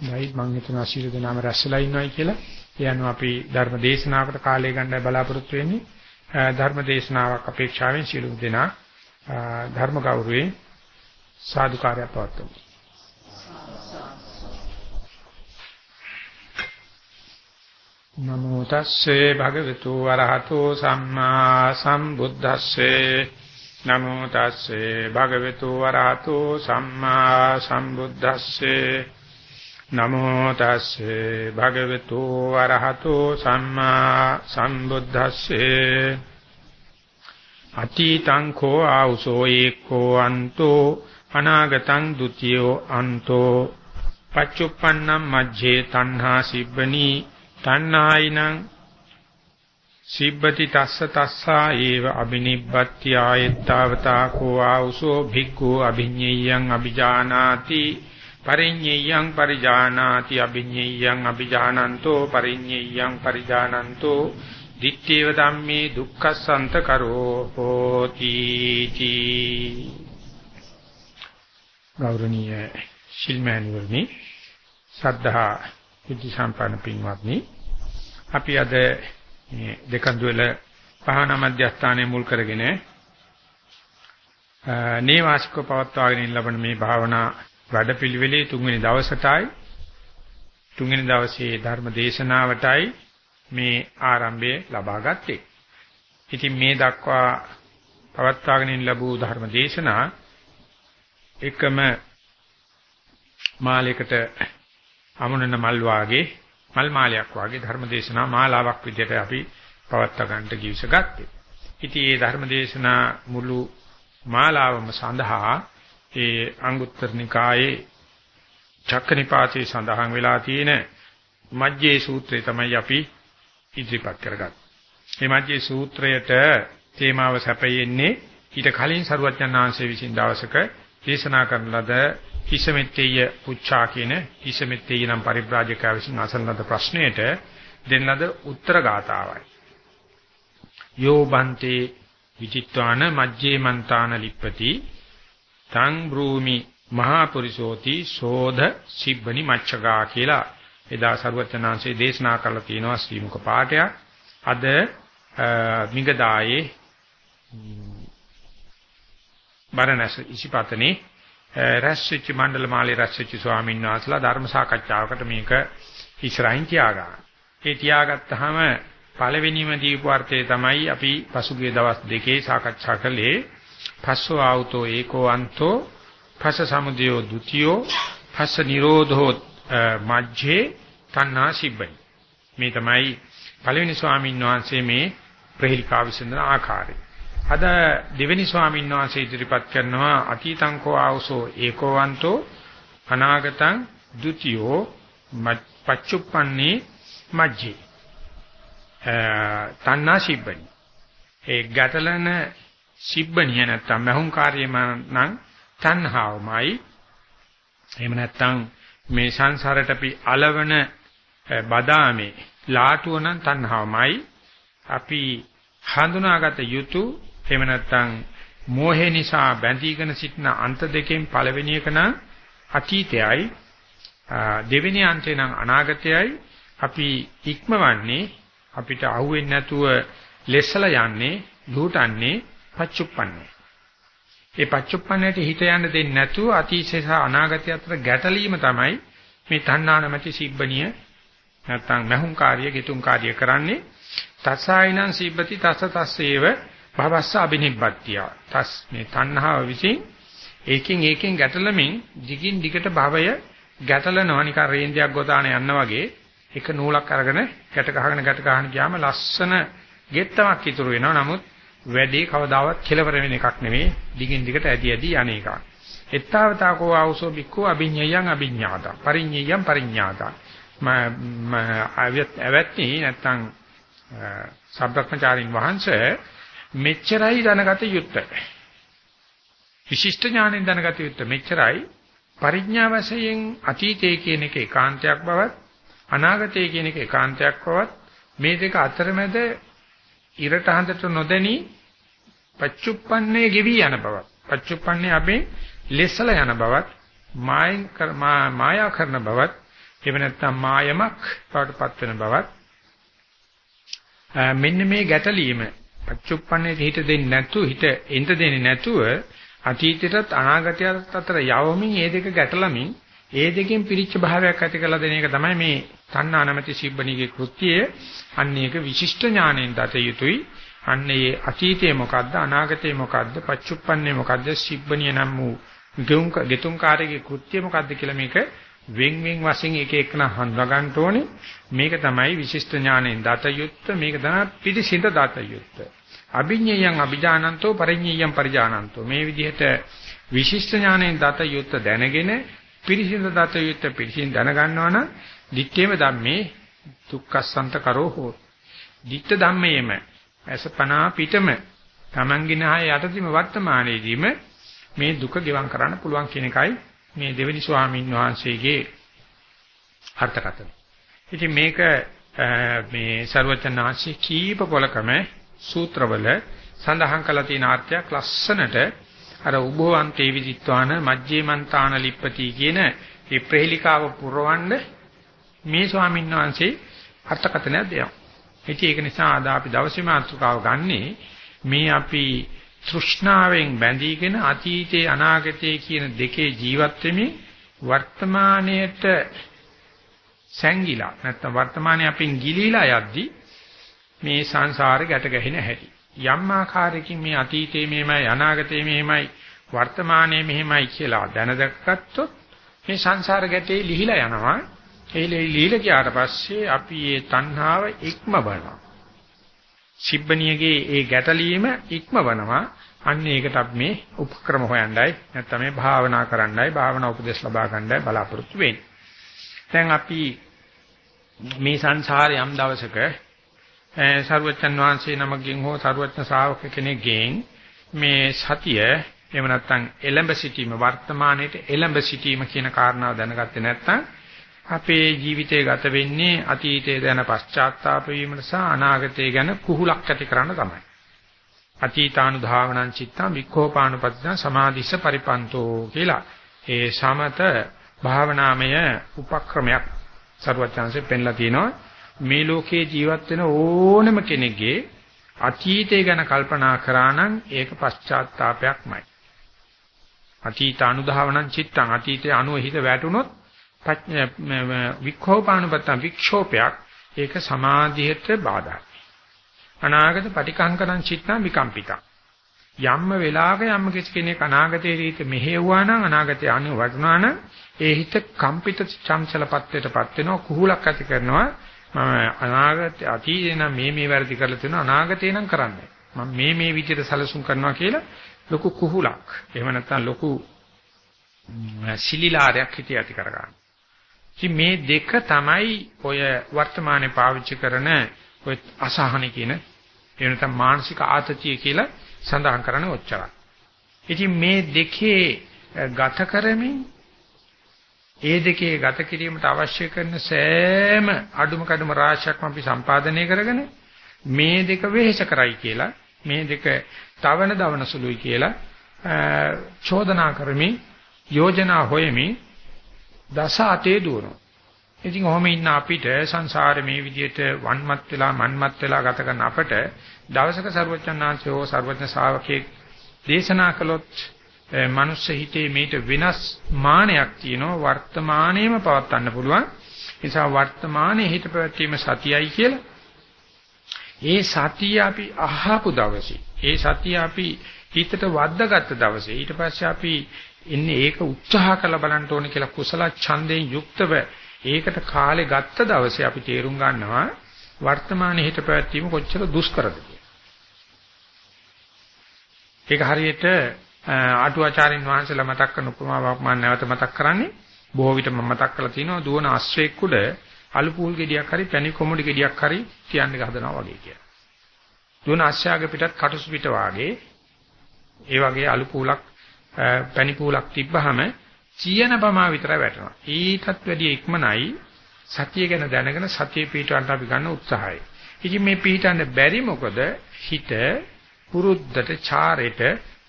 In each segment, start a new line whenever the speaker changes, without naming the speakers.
නයි මම හිතනවා සියලු දෙනාම රැස්ලා ඉන්නවයි කියලා. ඒ අනුව අපි ධර්ම දේශනාවකට කාලය ගන්නයි බලාපොරොත්තු වෙන්නේ. ධර්ම දේශනාවක් අපේක්ෂාවෙන් සියලු දෙනා ධර්ම ගෞරවයෙන් සාදුකාරය පවත්වමු. නමෝ තස්සේ භගවතු වරහතෝ සම්මා සම්බුද්දස්සේ නමෝ තස්සේ භගවතු වරහතෝ සම්මා සම්බුද්දස්සේ නමෝ තස්සේ භගවතු අරහතෝ සම්මා සම්බුද්දස්සේ. අතීතං කෝ ආ우සෝ ඒකෝ අන්තෝ අනාගතං ဒ ුතියෝ අන්තෝ. පච්චුප්පන්නං මජ්ජේ තණ්හා සිබ්බනි තණ්හායිනං සිබ්බති තස්ස තස්සා ඒව අබිනිබ්බත්ති ආයත්තාවතා කෝ ආ우සෝ භික්ඛු අභිඤ්ඤයං අபிජානාති පරිඤ්ඤයං පරිජානාති අභිඤ්ඤයං අபிජානන්තෝ පරිඤ්ඤයං පරිජානන්තෝ දිත්තේව ධම්මේ දුක්ඛසන්ත කරෝ හෝති තී ගෞරවනීය ශිල්මෑණිවරණි සද්ධා බුද්ධ සම්පන්න පින්වත්නි අපි අද මේ දෙකඳුවල පහන මධ්‍යස්ථානයේ මුල් කරගෙන නේවාසිකව පවත්වාගෙන ලබන මේ භාවනා වැඩපිළිවෙලේ තුන්වෙනි දවසටයි තුන්වෙනි දවසේ ධර්ම දේශනාවටයි මේ ආරම්භය ලබා ගත්තේ. ඉතින් මේ දක්වා පවත්වාගෙන ලැබූ ධර්ම දේශනා එකම මාලයකට අමුණන මල් වාගේ මල් මාලයක් වාගේ ධර්ම දේශනා මාලාවක් විදිහට අපි පවත්වා ගන්නට කිවිස ගත්තේ. ඉතින් මේ ධර්ම දේශනා මුළු මාලාවම සඳහා ඒ අංගුත්තර නිකායේ චක්කනිපාතේ සඳහන් වෙලා තියෙන මජ්ජේ සූත්‍රය තමයි අපි ඉදිරිපත් කරගත්තේ. මේ මජ්ජේ සූත්‍රයට තේමාව සැපයෙන්නේ ඊට කලින් සරුවච්චන් ආංශයේ විසින් දවසක දේශනා කරන ලද හිසමෙත්තේය පුච්චා කියන හිසමෙත්තේය නම් පරිබ්‍රාජකයා විසින් අසන ලද ප්‍රශ්නයට දෙන ලද උත්තර ගාතාවයි. යෝ බන්තේ විචිත්වාන මජ්ජේ මන්තාන ලිප්පති තං බ්‍රූමි මහා පුරිසෝති සෝධ සිබ්බනි මච්චගා කියලා එදා සරුවචනාංශයේ දේශනා කරලා තියෙනවා ශ්‍රීමුක පාඨයක්. අද මිගදායේ බරණැස ඉසිපතනේ රැස්විච්ච මණ්ඩල මාලේ රැස්විච්ච ස්වාමීන් වහන්සේලා ධර්ම සාකච්ඡාවකට මේක ඉස්සරහින් තියාගන්න. ඒ තියාගත්තාම පළවෙනිම දීපු අර්ථය තමයි අපි පසුගිය දවස් දෙකේ සාකච්ඡා කළේ පස්සෝ ආවුතෝ ඒකෝ අන්තෝ පස්ස සමුදයෝ ဒ ුතියෝ පස්ස නිරෝධෝ මජ්ජේ තණ්හා සිබ්බයි. මේ තමයි පළවෙනි ස්වාමීන් වහන්සේ මේ ප්‍රහේලිකා විසඳන ආකාරය. අද දෙවෙනි ස්වාමීන් වහන්සේ ඉදිරිපත් කරනවා අතීතං කෝ ආවසෝ ඒකෝවන්තෝ අනාගතං ဒ ුතියෝ පච්චුප්පන්නේ මජ්ජේ තණ්හා සිබ්බනි ඒ ගැටලන සිබ්බනිය නැත්තම් මහුම් කාර්යම නම් තණ්හාවමයි. එහෙම නැත්තම් මේ සංසාරයට අපි అలවන බදාමේ ලාටුව නම් තණ්හාවමයි. අපි හඳුනාගත යුතු එහෙම නැත්නම් මෝහය නිසා බැඳීගෙන සිටින අන්ත දෙකෙන් පළවෙනි එක නම් අතීතයයි. දෙවෙනි අන්තේ නම් අනාගතයයි. අපි ඉක්මවන්නේ අපිට අහුවෙන්නේ නැතුව ලෙස්සලා යන්නේ ලූටන්නේ පච්චුප්පන්නේ ඒ පච්චුප්පන්නයට හිත යන්න දෙන්නේ නැතුව අතීතය සහ අනාගතය අතර ගැටලීම තමයි මේ තණ්හා නැමැති සිබ්බණිය නැත්නම් මහුම් කාර්ය, ගෙතුම් කාර්ය කරන්නේ තසායිනං සිබ්බති තස තස්සේව භවස්ස අබිනිබ්බත්තිය. තස් මේ තණ්හාව විසින් ඒකෙන් ඒකෙන් ගැටලමින් දිගින් දිගට භවය ගැටලනවා නිකන් රේන්දයක් ගොතාන යන්න වගේ එක නූලක් අරගෙන ගැට ගහගෙන ගැට ගහන ගියාම ලස්සන ගෙත්තමක් ඉතුරු වෙනවා. නමුත් වැඩේ කවදාවත් කෙලවර වෙන එකක් නෙවෙයි. දිගින් දිගට ඇදි ඇදි යන එකක්. එත්තාවතාකෝ ආවසෝ බික්කෝ අභිඤ්ඤයං අභිඤ්ඤාතා. පරිඤ්ඤයං පරිඤ්ඤාතා. ම අවැත්නි නැත්තම් සබ්‍රක්‍මචාරින් වහන්සේ මෙච්චරයි දැනගත යුත්තේ. විශිෂ්ට ඥාණයෙන් දැනගත යුත්තේ මෙච්චරයි පරිඥා වශයෙන් අතීතයේ කියන එක ඒකාන්තයක් බවත් අනාගතයේ කියන එක ඒකාන්තයක් බවත් මේ දෙක අතරමැද ඉරට හඳට නොදැනි පච්චුප්පන්නේ ගෙවි යන බවත්. පච්චුප්පන්නේ අපේ ලෙස්සල යන බවත් මායෙන් මායා කරන බවත් එහෙම නැත්නම් මායමක් බවට පත් වෙන බවත්. මෙන්න මේ ගැටලීම පච්චුප්පන්නේ හිත දෙන්නේ නැතුව හිත එන්ට දෙන්නේ නැතුව අතීතයටත් අනාගතයටත් අතර යවමින් මේ දෙක ගැටලමින් ඒ දෙකෙන් පිරිච්ච භාවයක් ඇති කරලා දෙන එක තමයි මේ තණ්හා නැමැති සිබ්බණිගේ කෘත්‍යය. අන්න ඒක විශිෂ්ට ඥාණයෙන් දත යුතුයි. අන්න ඒ අතීතයේ මොකද්ද අනාගතයේ මොකද්ද පච්චුප්පන්නේ මොකද්ද සිබ්බණිය නම් වූ ගෙතුම් ගෙතුම් කාර්යයේ කෘත්‍ය මොකද්ද කියලා මේක වෙන් වෙන් වශයෙන් එක එකන හඳුනා ගන්න ඕනේ මේක තමයි විශිෂ්ට ඥාණයෙන් දත යුත්ත මේක තමයි පිළිසිඳ දත යුත්ත අභිඤ්ඤයං අභිජානන්තෝ පරිඤ්ඤයං පරිජානන්තෝ මේ විදිහට විශිෂ්ට ඥාණයෙන් දත යුත්ත දැනගෙන පිළිසිඳ දත යුත්ත පිළිසිඳ දැනගන්නවා නම් දිත්තේම ධම්මේ දුක්ඛසන්ත කරෝ හෝ දිත්ත ධම්මේම අසපනා පිටම තමන්ගේ නාය යටදීම වර්තමානයේදීම මේ දුක ගෙවම් කරන්න පුළුවන් කියන එකයි මේ දෙවෙනි ස්වාමීන් වහන්සේගේ අර්ථකථන. ඉතින් මේක මේ ਸਰවචනාංශී කීප පොලකම සූත්‍රවල සඳහන් කළ තියෙන අර්ථයක් ලස්සනට අර උභවන්තේ විදිත්වාන මජ්ජේමන්තාන ලිප්පති කියන මේ ප්‍රහේලිකාව පුරවන්න මේ ස්වාමීන් වහන්සේ අර්ථකථනයක් දෙනවා. ඉතින් ඒක නිසා අද අපි දවසේ මාතෘකාව ගන්නේ මේ අපි තෘෂ්ණාවෙන් බැඳීගෙන අතීතේ අනාගතේ කියන දෙකේ ජීවත් වෙමින් වර්තමානයේට සැංගිලා නැත්නම් වර්තමානයේ අපින් ගිලීලා යද්දි මේ සංසාරේ ගැට ගැහෙන හැටි. යම් ආකාරයකින් මේ අතීතේ මෙහෙමයි අනාගතේ මෙහෙමයි වර්තමානයේ මෙහෙමයි කියලා දැනදක්කත්තොත් මේ සංසාර ගැටේ ලිහිලා යනවා. ඒ ලිහිලා ගියාට පස්සේ අපි මේ තණ්හාව ඉක්ම බලනවා. සිබ්බණියගේ ඒ ගැටලීම ඉක්මවනවා. අන්න ඒකට අපි මේ උපක්‍රම හොයන්නයි නැත්නම් මේ භාවනා කරන්නයි භාවනා උපදෙස් ලබා ගන්නයි බලාපොරොත්තු වෙන්නේ. දැන් අපි මේ සංසාරේ යම් දවසක සරුවචන් වහන්සේ නමකින් හෝ සරුවචන ශ්‍රාවක කෙනෙක්ගෙන් මේ සතිය එහෙම නැත්නම් එළඹ සිටීම වර්තමානයේට එළඹ සිටීම කියන කාරණාව දැනගත්තේ නැත්නම් අපේ ජීවිතය ගත වෙන්නේ අතීතයේ දැන පශ්චාත්තාප වීමට සහ අනාගතය ගැන කුහුලක් ඇති කරන්න තමයි. අතීතානුධාවනං චිත්තං වික්ඛෝපානුපතින සමාධිස්ස පරිපන්තෝ කියලා. ඒ සමත භාවනාමය උපක්‍රමයක් සරුවචාන්සේ පෙන්ලා තිනවා. මේ ලෝකේ ජීවත් වෙන ඕනම කෙනෙක්ගේ අතීතය ගැන කල්පනා කරා නම් ඒක පශ්චාත්තාවපයක්මයි. අතීතානුධාවනං චිත්තං අතීතයේ අනුව හිත වැටුනොත් වික්ඛෝපානුපත්තම් වික්ෂෝපයක් ඒක සමාධියට බාධායි. අනාගත පටිකංකරං චිත්තං විකම්පිතං. යම්ම වෙලාවක යම්ම කිසි කෙනෙක් අනාගතයේ රීත මෙහෙවුවා නම් අනාගතයේ අනු වටුණා නම් ඒ හිත කම්පිත චංචලපත්වයටපත් වෙනවා කුහුලක් ඇති කරනවා මම අනාගත අතීතේ නම් මේ මේ වැරදි කරලා තියෙනවා අනාගතේ නම් කරන්නේ මම මේ මේ විදිහට සැලසුම් කරනවා කියලා ලොකු කුහුලක් එහෙම නැත්නම් ලොකු සිලිලාරයක් හිතේ ඇති කරගන්න. ඉතින් මේ දෙක තමයි ඔය වර්තමානයේ පාවිච්චි කරන ඔය අසහන කියන එහෙම නැත්නම් මානසික ආතතිය කියලා සඳහන් කරන්නේ ඔච්චරයි. ඉතින් මේ දෙකේ ගත කරමින් ඒ දෙකේ ගත කිරීමට අවශ්‍ය කරන සෑම අඩුම කඩුම රාශියක්ම අපි සම්පාදනය කරගෙන මේ දෙක වෙහෙස කරයි කියලා මේ දෙක තවන දවන සුළුයි කියලා චෝදනා කරමින් යෝජනා හොයමින් දස අතේ දුවනවා. ඉතින් ඔහොම ඉන්න අපිට සංසාරේ මේ විදිහට වන්මත් වෙලා මන්මත් වෙලා ගත කරන අපට දවසක ਸਰවඥාන්සේ හෝ ਸਰවඥ ශාවකේ දේශනා කළොත් මනුස්ස හිතේ මේට වෙනස් මානයක් තියෙනවා වර්තමානයේම පවත්වන්න පුළුවන්. නිසා වර්තමානයේ හිත පැවැත්වීම සතියයි කියලා. ඒ සතිය අපි අහපු දවසේ ඒ සතිය අපි හිතට වද්දාගත්ත දවසේ ඊට පස්සේ අපි ඉන්නේ ඒක උත්සාහ කරලා බලන්න ඕනේ කියලා කුසල ඡන්දයෙන් යුක්තව ඒකට කාලේ ගත්ත දවසේ අපි තේරුම් ගන්නවා වර්තමානයේ හිත පැවැත්වීම කොච්චර දුෂ්කරද ඒක හරියට ආටුවාචාරින් වහන්සේලා මතක් කරන උපමාවක් මම නැවත මතක් කරන්නේ බොහෝ විට මම මතක් කරලා තිනවා දුවන අශ්වයෙක් උඩ අලු පූල් ගෙඩියක් හරි පැණි කොමුඩි ගෙඩියක් හරි තියන්න හදනවා වගේ කියලා. දුවන අශ්වයාගේ පිටත් කටුසු පිට වාගේ ඒ වගේ අලු පූලක් පැණි පූලක් තිබ්බහම සියන ප්‍රමා විතර වැටෙනවා. ඊටත් වැඩිය ඉක්මනයි සතිය ගැන දැනගෙන සතිය පිටවන්න අපි ගන්න උත්සාහය. ඉතින් මේ පිටන්න බැරි මොකද හිත පුරුද්දට චාරෙට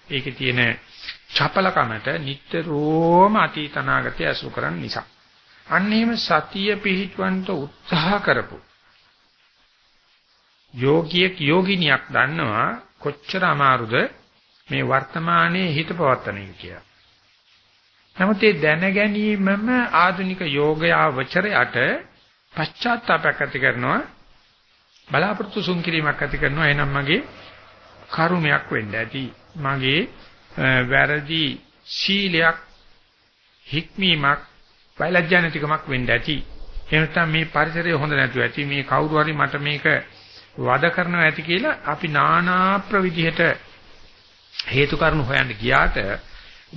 ඒකේ තියෙන චපලකමට නිට්ටරෝම අතීතනාගතය අසු කරන් නිසා. අන්න එහෙම සතිය පිහිටවන්ට උත්සාහ කරපො යෝගියෙක් යෝගිනියක් දන්නවා කොච්චර අමාරුද මේ වර්තමානයේ හිත පවත්තන එක කියලා. නමුත් ඒ දැන ගැනීමම ආධුනික යෝගයාවචරයට පශ්චාත්තාවයක් ඇති කරනවා බලාපොරොත්තු සුන් කිරීමක් ඇති කරනවා. එහෙනම් මගේ කර්මයක් වෙන්න ඇති. මගේ වැරදි ශීලයක් හික්මීමක් වෛලජ්ජානතිකමක් වෙන්න ඇති. එහෙම නැත්නම් මේ පරිසරය හොඳ නැතුව ඇති. මේ කවුරු හරි මට මේක වද කරනවා ඇති කියලා අපි নানা ප්‍රවිධියට හේතු කාරණු හොයන්න ගියාට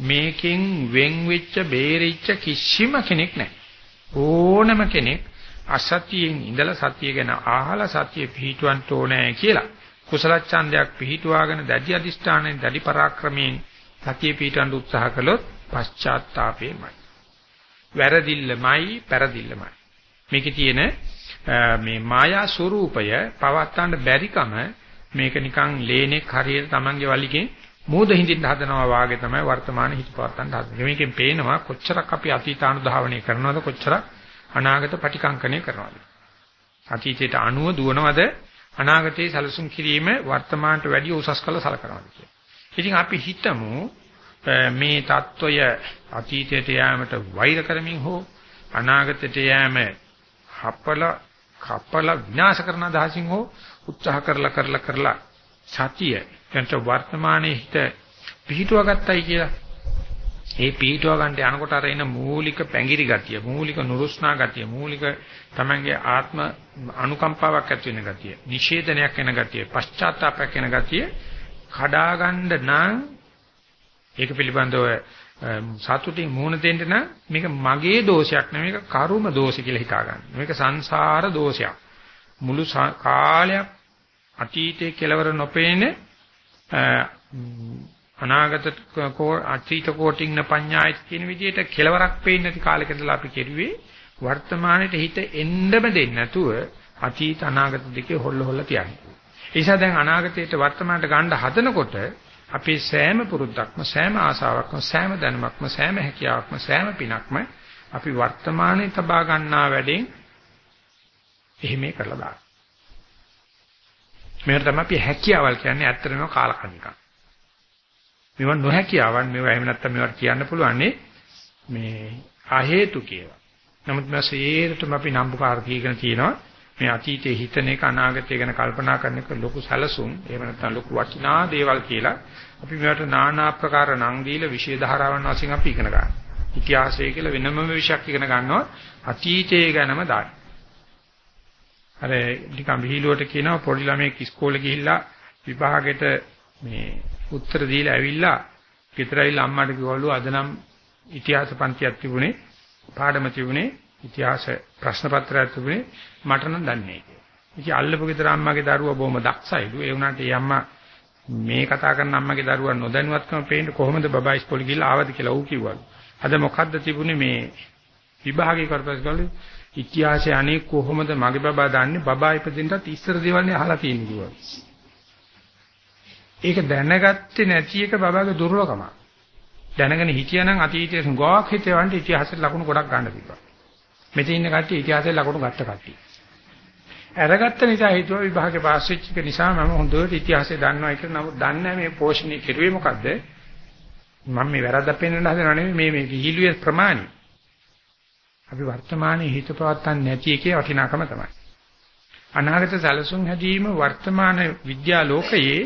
මේකෙන් වෙන් වෙච්ච බේරිච්ච කිසිම කෙනෙක් නැහැ. ඕනම කෙනෙක් අසතියෙන් ඉඳලා සතිය ගැන අහලා සතිය පිහිටවන්න ඕනේ කියලා කුසල ඡන්දයක් පිහිටුවාගෙන දැඩි අදිෂ්ඨානෙන් දැඩි පරාක්‍රමයෙන් සතිය පිහිටවන්න උත්සාහ කළොත් පශ්චාත්තාපේමයි. වැරදිල්ලමයි පෙරදිල්ලමයි. මේකේ තියෙන මේ මායා ස්වરૂපය පවත්තන්න බැරිකම මේක නිකන් ලේනෙක් හරියට Tamange වලිගෙන් මෝද හිඳින්න හදනවා වාගේ තමයි වර්තමාන හිත පවත්තන්න හදන්නේ. මේකෙන් පේනවා කොච්චරක් අපි අතීතානුධාවනය කරනවද කොච්චරක් අනාගත ප්‍රතිකංකණය කරනවද. අතීතයට අනුව දුවනවද අනාගතයේ සැලසුම් කිරීම වර්තමානට වැඩිය උසස් කළ සලකනවාද කියලා. ඉතින් අපි හිතමු මේ தত্ত্বය අතීතයට යෑමට වෛර කරමින් හෝ අනාගතයට යෑම හපල කපල විනාශ කරන අදහසින් හෝ උත්සාහ කරලා කරලා කරලා සතිය එතන වර්තමානයේ හිත පිහිටුවා ගත්තයි කියලා. ඒ පිහිටුවා ගන්න යනකොට අර එන මූලික පැංගිරි ගතිය, මූලික නුරුස්නා ගතිය, මූලික තමංගේ ආත්ම අනුකම්පාවක් ඇති වෙන ගතිය, නිෂේධනයක් එන ගතිය, පශ්චාත්තාපයක් එන ගතිය කඩා ගන්න නම් ඒක පිළිබඳව සතුටින් මුහුණ දෙන්න නම් මේක මගේ දෝෂයක් නෙමෙයි මේක කර්ම දෝෂ කියලා හිතා ගන්න. මේක සංසාර දෝෂයක්. මුළු කාලයක් අතීතයේ කෙලවර නොපේන අනාගත අතීත කෝටින් පඤ්ඤායත් කියන විදිහට කෙලවරක් පේන්නේ නැති කාලෙක ඉඳලා අපි කෙරුවේ වර්තමානයේ හිත එන්නම දෙන්නේ නැතුව අතීත අනාගත දෙකේ හොල්ල හොල්ල තියන්නේ. ඒ නිසා දැන් අනාගතයට වර්තමානට ගන්න හදනකොට අපේ සෑම පුරුද්දක්ම සෑම ආසාවක්ම සෑම දැනුමක්ම සෑම හැකියාවක්ම සෑම පිනක්ම අපි වර්තමානයේ තබා ගන්නා වැඩෙන් එහෙම කරලා දාන්න. මේකට තමයි අපි හැකියාවල් කියන්නේ ඇත්තටම කාලකන්නිකක්. මේවා නොහැකියාවන් මේවා එහෙම නැත්නම් මේවට කියන්න පුළුවන් මේ අහේතු කියලා. නමුත් මේ සේරටම අපි නම්බුකාර කීගෙන තියෙනවා මේ අතීතයේ හිතන එක අනාගතය ගැන කල්පනා කරන එක ලොකු සැලසුම් එහෙම නැත්නම් ලොකු වටිනා දේවල් කියලා අපි මේවට নানা ආකාර නම් දීලා විශේෂ ධාරාවන් වශයෙන් අපි ඉගෙන ගන්නවා. ඉතිහාසය කියලා වෙනම විෂයක් ඉගෙන ගන්නවා අතීතයේ ගැනම දාන්න. අර නිකන් විහිළුවට කියනවා පොඩි ළමයෙක් ඉස්කෝලේ ගිහිල්ලා විභාගෙට මේ උත්තර දීලා ඇවිල්ලා ගෙදරයිල අම්මාට කිව්වලු අද නම් ඉතිහාස පන්තියක් තිබුණේ පාඩම තිබුණේ ඉතිහාස ප්‍රශ්න පත්‍රයක් තිබුණේ මට නම් දන්නේ නැහැ. ඉතින් අල්ලපු ගෙදර අම්මාගේ දරුවා බොහොම දක්ෂයිලු. ඒ වුණාට ඒ අම්මා මේ කතා කරන අම්මගේ දරුවා නොදැනුවත්කම පේන්න කොහොමද බබා ඉස්කෝලේ ගිහලා ආවද කියලා ඌ කිව්වලු. අද මොකද්ද තිබුණේ මේ විභාගේ කරපස් ගාලේ ඉතිහාසයේ අනේ කොහොමද මගේ බබා දන්නේ බබා ඉපදින්නත් ඉස්සර දේවල්නේ අහලා තියෙන්නේ කිව්වා. ඒක දැනගත්තේ නැති එක බබාගේ දුර්වලකම. දැනගෙන හිටියනම් අතීතයේ ගොඩක් හිතවන්ට ඉතිහාසෙට ලකුණු ගොඩක් ගන්න තිබ්බා. මෙතන ඉන්න කට්ටිය ඉතිහාසෙට ලකුණු ගත්ත කට්ටිය. අරගත්ත නිසා හිතුවා විභාගේ පාස් වෙච්ච එක නිසා මම හොඳට ඉතිහාසය දන්නවා කියලා නමුත් දන්නේ මේ පෝෂණය කෙරුවේ මොකද්ද? මම මේ වැරද්දක් පෙන්වන්න හදනව නෙමෙයි මේ මේ විහිළුවේ ප්‍රමාණය. අපි වර්තමානයේ හිත පවත්තන්නේ නැති එකේ වටිනාකම තමයි. අනාගත සැලසුම් හැදීම වර්තමාන විද්‍යා ලෝකයේ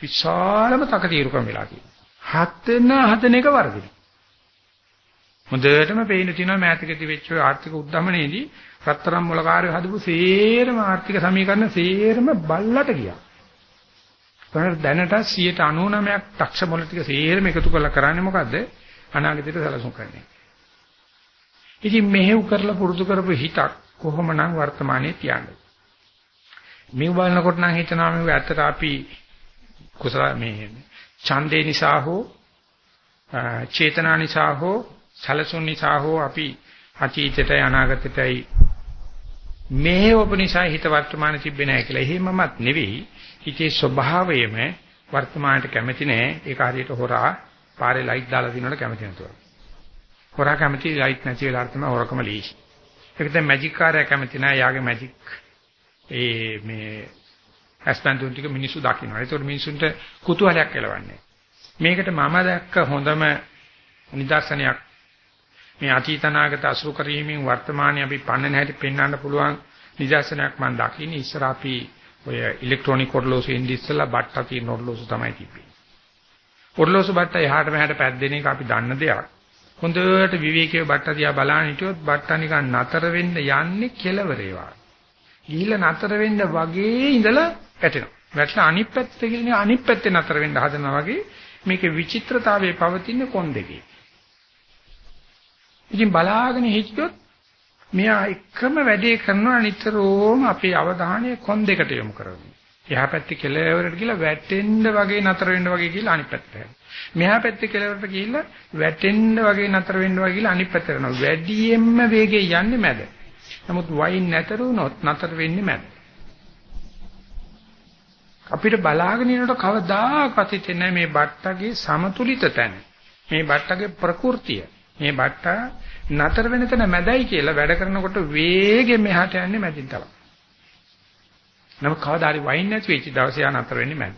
විශාලම තකතිරුකම් වෙලා තියෙනවා. හතෙන හතන එක වර්ධින. හොඳටම පේන තියෙනවා මෑතකදී වෙච්ච ආර්ථික උද්දමනයේදී රත්තරන් මොලකාරය හදපු සේරම ආර්ථික සමීකරණ සේරම බල්ලට ගියා. ඒකට දැනට 99ක් 탁ෂ මොල ටික සේරම එකතු කරලා කරන්නේ මොකද්ද? අනාගතයට සැලසුම් කරන්නේ. ඉතින් මෙහෙව් කරලා පුරුදු කරපු හිතක් කොහොමනම් වර්තමානයේ තියන්නේ? මේ බලනකොට නම් හිතනවා මේක ඇත්තට අපි කුසල මේ ඡන්දේ නිසා හෝ චේතනා නිසා හෝ සැලසුම් නිසා හෝ අපි අතීතයටයි අනාගතයටයි මේවපු නිසා හිත වර්තමාන තිබෙන්නේ නැහැ කියලා. එහෙමමත් නෙවෙයි. හිතේ ස්වභාවයම වර්තමානට කැමති නැහැ. ඒක හරියට හොරා පාරේ ලයිට් දාලා දිනනට කැමති නැතුව. හොරා කැමති ලයිට් නැති වෙලාවට තමයි හොරකම ලීසි. ඒක දැන් මැජික් කාර්යය කැමති නෑ යාගේ මැජික් ඒ මේ ඇස්පන්තුන් ටික මිනිස්සු දකින්නවා. ඒතකොට මිනිස්සුන්ට කුතුහලයක් එළවන්නේ. මේකට මම දැක්ක හොඳම නිදර්ශනයක් මේ අතීතනාගත අසුරු කිරීමෙන් වර්තමානයේ අපි පන්නන හැටි පෙන්වන්න පුළුවන් නිදර්ශනයක් මම දකින්නේ ඉස්සර අපි ඔය ඉලෙක්ට්‍රොනික ඔරලෝසු එන්නේ ඉස්සලා බට්ටා තියෙන ඔරලෝසු තමයි තිබ්බේ. ඔරලෝසු බට්ටා එහාට මෙහාට පැද්දෙන එක අපි දන්න දෙයක්. හොඳට විවේකීව බට්ටා දිහා බලන හිටියොත් බට්ටා නිකන් නතර වෙන්න යන්නේ කෙලවරේ වා. ගිහිල්ලා නතර වෙන්න වගේ ඉඳලා වැටෙනවා. වැටලා අනිත් පැත්තේ ගිහින් අනිත් පැත්තේ නතර වෙන්න හදනවා වගේ මේකේ විචිත්‍රතාවයේ පවතින කොන් දෙකේ. ඉතින් බලාගෙන හිටියොත් මෙයා එකම වැඩේ කරනවා නිතරම අපේ අවධානය කොන් දෙකට යොමු කරනවා. එහා පැත්තේ කෙළවරට ගිහලා වැටෙන්න වගේ නතර වෙන්න වගේ කියලා අනිත් පැත්තට යනවා. මෙහා පැත්තේ කෙළවරට ගිහිල්ලා වැටෙන්න වගේ නතර වෙන්න වගේ කියලා අනිත් පැත්තට යනවා. වැඩියෙන්ම වේගෙන් යන්නේ මැද. නමුත් වයින් නැතර වුණොත් නතර වෙන්නේ මැද. අපිට බලාගෙන ඉන්නකොට කවදාකවත් හිතෙන්නේ මේ බට්ටගේ සමතුලිත තැන. මේ බට්ටගේ ප්‍රകൃතිය. මේ බට්ටා නතර වෙන තැන මැදයි කියලා වැඩ කරනකොට වේගෙන් මෙහාට යන්නේ මැදින් තමයි. නමුත් කවදා හරි වයින් නැති වෙච්ච දවසේ ආ නතර වෙන්නේ මැද.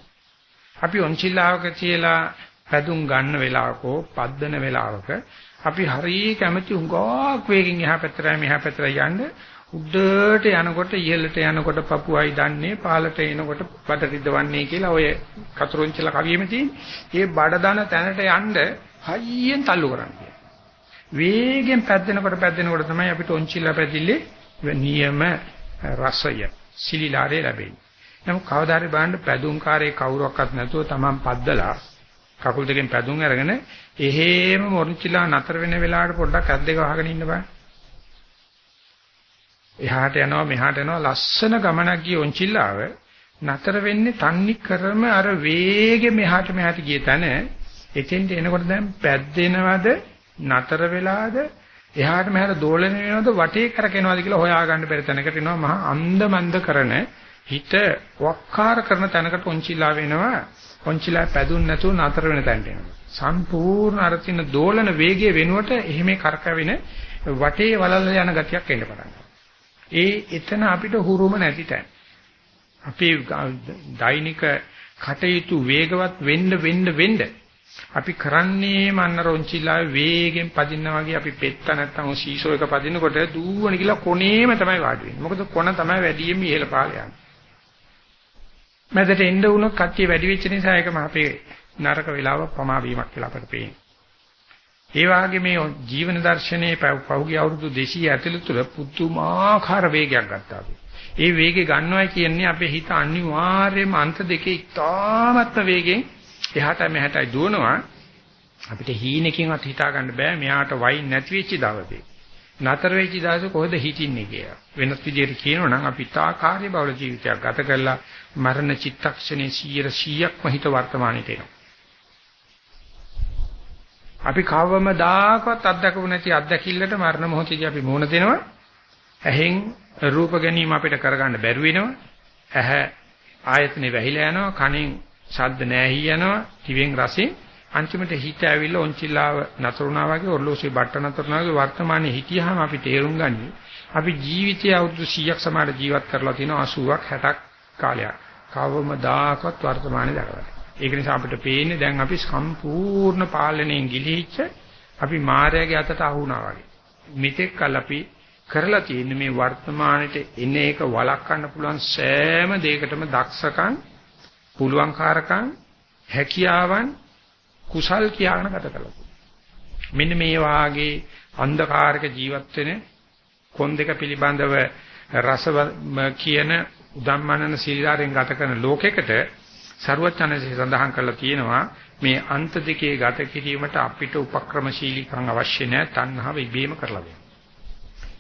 අපි ඔන්චිල්ලාවක තියලා පැදුම් ගන්න වෙලාවකෝ පද්දන වෙලාවක අපි හරිය කැමති උඟාක් වේගෙන් එහා පැත්තට මෙහා පැත්තට යන්න උඩට යනකොට ඉහළට යනකොට පපුවයි දන්නේ පාලට එනකොට බඩ රිදවන්නේ කියලා ඔය කතුරුන්චල කවියෙම තියෙන. ඒ බඩ දන තැනට යන්න හයියෙන් තල්ලු කරන්නේ. වේගෙන් පැද්දෙනකොට පැද්දෙනකොට තමයි අපිට ඔන්චිල්ලා පැදිල්ලේ නියම රසය සිලිලාරේ ලැබෙන්නේ. නමුත් කවදා හරි බලන්න පැදුම්කාරයේ කවුරක්වත් නැතුව Taman පද්දලා කකුල් දෙකෙන් පැදුම් අරගෙන එහෙම මොන්චිලා නතර වෙන වෙලාවට පොඩ්ඩක් අත් දෙක වහගෙන ඉන්න බෑ. එහාට යනවා මෙහාට යනවා ලස්සන ගමනක් ගිය ඔන්චිල්ලාව නතර වෙන්නේ තන්නේ කරම අර වේගෙ මෙහාට මෙහාට ගිය තැන එතෙන්ට එනකොට දැන් පැද්දෙනවද නතර වෙලාද එහාට මෙහාට දෝලන වෙනවද වටේ කරකිනවද කියලා හොයාගන්න බැරි තැනකට එනවා. මහා අන්දමන්ද කරන හිත වක්කාර කරන තැනකට ඔන්චිලා වෙනවා. ඔන්චිලා පැදුන් නැතුව නතර වෙන තැනට එනවා. සම්පූර්ණ අර තින දෝලන වේගයේ වෙනුවට එහෙම කරකවෙන වටේ වලල්ල යන ගතියක් එන්න පටන් ඒ එතන අපිට හුරුම නැති තැන. අපේ දෛනික කටයුතු වේගවත් වෙන්න වෙන්න වෙන්න අපි කරන්නේ මන්නර ඔන්චිලා වේගෙන් පදින්න වගේ අපි පෙත්ත නැත්තම් සීසෝ එක පදිනකොට දූවන කියලා කොනේම තමයි වාඩි වෙන්නේ. මොකද කොන තමයි වැඩියෙන්ම ඉහළ පාල යන්නේ. මැදට එන්න වුණොත් කට්ටිය වැඩි වෙච්ච නිසා ඒකම අපේ නරක වෙලාව පමා වීමක් කියලා අපට පේනවා. ඒ වගේ මේ ජීවන දර්ශනයේ පහුගිය අවුරුදු 200 ඇතුළත තුළ පුදුමාකාර වේගයක් ගත්තා අපි. ඒ වේගය ගන්නවා කියන්නේ අපේ හිත අනිවාර්යයෙන්ම අන්ත දෙකේ ඉතාමත්ම වේගෙන් එහාට මෙහාටයි දුවනවා අපිට හීනකින්වත් හිතා ගන්න බෑ මෙයාට වයින් නැති වෙච්ච දවසේ. නතර වෙච්ච දවසේ කොහෙද හිටින්නේ කියලා. වෙනත් විදිහට කියනවා නම් අපි තාකාර්ය බහුල ජීවිතයක් ගත කරලා මරණ චිත්තක්ෂණේ 100%ක්ම හිත වර්තමානයේ එනවා. අපි කවමදාකවත් අත්දකපු නැති අත්දැකිල්ලට මරණ මොහොතේදී අපි මුහුණ දෙනවා. ඇහෙන් රූප ගැනීම අපිට කරගන්න බැරි වෙනවා. ඇහැ ආයතනේ වැහිලා යනවා. කනෙන් ශබ්ද නැහි යනවා දිවෙන් රසෙන් අන්තිමට හිත ඇවිල්ලා ඔන්චිලාව නතරුණා වගේ ඔර්ලෝසුවේ බට්ට නතරුණා වගේ වර්තමානයේ හිටියාම අපි තේරුම් ගන්නේ අපි ජීවිතය අවුරුදු 100ක් සමාන ජීවත් කරලා තියෙනවා 80ක් 60ක් කාලයක්. කවමදාකවත් වර්තමානයේ දරවලා ඒක නිසා අපිට පේන්නේ දැන් අපි සම්පූර්ණ පාලනයෙන් ගිලිහිච්ච අපි මායාවේ අතට අහු වුණා වගේ. මෙතෙක් කල අපි කරලා තියෙන්නේ මේ වර්තමානෙට එන එක වළක්වන්න පුළුවන් සෑම දෙයකටම දක්ෂකම් පුළුවන්කාරකම් හැකියාවන් කුසල් කියාගෙන ගත කළා. මෙන්න මේ වාගේ අන්ධකාරක ජීවත් වෙන කොන් දෙක පිළිබඳව රස කියන උදම්මනන සීලාරෙන් ගත කරන ලෝකයකට ਸਰුවචනසේ සඳහන් කරලා තියෙනවා මේ අන්ත දෙකේ ගත කිරීමට අපිට උපක්‍රමශීලීකම් අවශ්‍ය නැහැ තණ්හාව ඉබේම කරලා දෙන්න.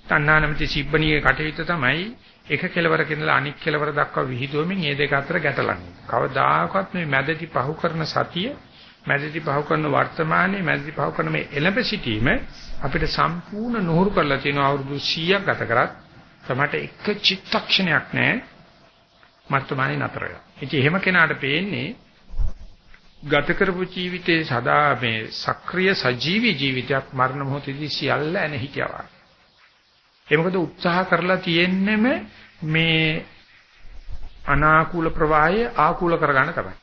තණ්හා නැමැති සිබ්බණියේ කටයුත්ත තමයි එක කෙලවරක ඉඳලා අනික් කෙලවර දක්වා විහිදුවමින් මේ දෙක අතර ගැටලන්නේ. කවදාකවත් මේ මැදටි පහු කරන සතිය, මැදටි පහු කරන වර්තමානයේ මැදටි පහු කරන මේ එළඹ සිටීම අපිට සම්පූර්ණ නොහුරු කරලා තියෙන අවුරුදු 100ක් ගත කරත් තමයි එක චිත්තක්ෂණයක් නැහැ වර්තමානයේ නතර වෙලා. ඉතින් එහෙම කෙනාට පේන්නේ ගත කරපු ජීවිතේ සදා මේ සක්‍රීය සජීවී ජීවිතයක් මරණ මොහොතේදී සියල්ල ඇන හිටියා. ඒ මොකද උත්සාහ කරලා තියෙන්නෙම මේ අනාකූල ප්‍රවාහය ආකූල කරගන්න තමයි.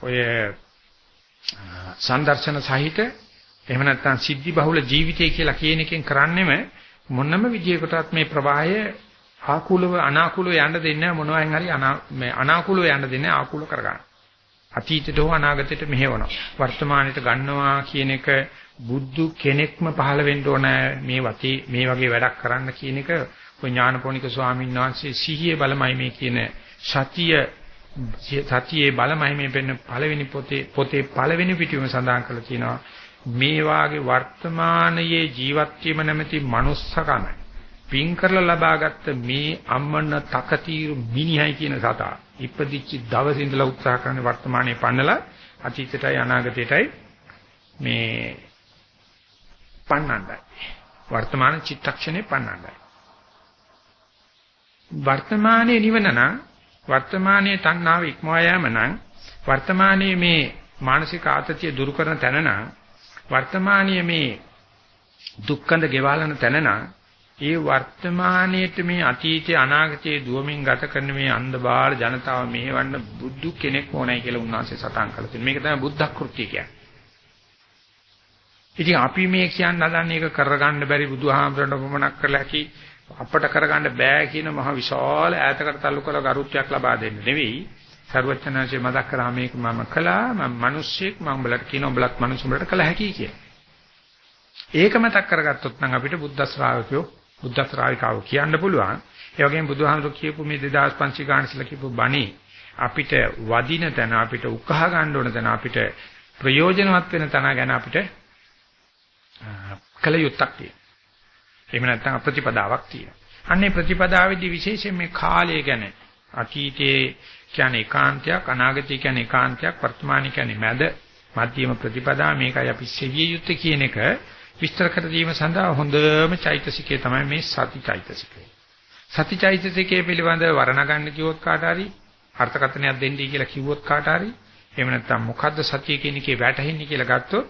ඔය සම්දර්ශන සහිත එහෙම නැත්නම් සිද්ධි බහුල ජීවිතය කියලා කියන එකෙන් කරන්නේම මොනම විදියකටත් මේ ප්‍රවාහය ආකූලව අනාකූලව යන්න දෙන්නේ මොනවායින් හරි මේ අනාකූලව යන්න දෙන්නේ ආකූල කරගන්න. අතීතයට හෝ අනාගතයට මෙහෙවනවා. වර්තමානයට ගන්නවා කියන එක බුද්ධ කෙනෙක්ම පහළ වෙන්න ඕන මේ වතේ මේ වගේ වැඩක් කරන්න කියන එක ඔය ඥානපෝනික ස්වාමීන් වහන්සේ සිහියේ බලමයි මේ කියන සතිය සතියේ බලමයි මේ පෙන්න පළවෙනි පොතේ පොතේ පළවෙනි පිටුවම සඳහන් කරලා තියෙනවා මේ වාගේ වර්තමානයේ ජීවත් වීම නැමැති manussකම පින් කරලා ලබාගත්ත මේ අම්මන තකතිරු මිනිහයි කියන සතා ඉපදිච්ච දවසේ ඉඳලා උත්සාහ කරන වර්තමානයේ පන්නලා අතීතයටයි අනාගතයටයි මේ පන්නන්නයි වර්තමාන චිත්තක්ෂණේ පන්නන්නයි වර්තමානයේ නිවන නම් වර්තමානයේ තණ්හාව ඉක්මවා යාම නම් වර්තමානයේ මේ මානසික ආතතිය දුරු කරන තැන නම් වර්තමානයේ මේ දුක්ඛඳ ගෙවාලන තැන නම් ඒ වර්තමානයේට මේ අතීතයේ අනාගතයේ දුවමින් ගත කරන මේ අන්ධබාල ජනතාව මෙහෙවන්න බුදු කෙනෙක් ඕනයි කියලා උන්වහන්සේ සටහන් කළා තියෙනවා. මේක තමයි බුද්ධ කෘත්‍ය කියන්නේ. ඉතින් අපි මේ කියන්න හදන්නේ ඒක කරගන්න බැරි බුදුහාමරණ පමණක් කරලා ඇති අපට කරගන්න බෑ කියන මහ විශාල ඈතකට තල්ලු කරලා ගරුත්වයක් ලබා දෙන්න නෙවෙයි. සර්වචනanse මතක් කරා මේක මම කළා මම මිනිස්සෙක් මම උඹලට කියන උඹලත් මිනිස්සු උඹලට කළ හැකියි කියලා. ඒක මතක් කරගත්තොත් නම් අපිට බුද්ධ ශ්‍රාවකයෝ බුද්ධ ශ්‍රාවිකාවෝ කියන්න පුළුවන්. ඒ වගේම බුදුහාමුදුරු කියපු මේ 2500 ගාන ඉස්සලා කියපු බණේ අපිට වදින තැන අපිට උකහා ගන්න ඕන තැන අපිට ප්‍රයෝජනවත් වෙන තැන ගැන අපිට කල යුත්තක් තියෙනවා. එහෙම නැත්නම් ප්‍රතිපදාවක් තියෙනවා. අන්නේ ප්‍රතිපදාවේදී විශේෂයෙන් මේ කාලය ගැන අතීතයේ කියන්නේ ඒකාන්තයක් අනාගතය කියන්නේ ඒකාන්තයක් වර්තමානයේ කියන්නේ මැද මධ්‍යම ප්‍රතිපදා මේකයි අපි සෙවිය යුත්තේ කියන එක විස්තර කර දීම සඳහා හොඳම චෛතසිකය තමයි මේ සති චෛතසිකය. සති චෛතසිකයේ පිළිබඳව වර්ණ ගන්න කිව්වොත් කාට හරි අර්ථකථනයක් දෙන්නයි කියලා කිව්වොත් කාට හරි එහෙම නැත්නම් මොකද්ද සතිය කියන එකේ වැටහෙන්නේ කියලා ගත්තොත්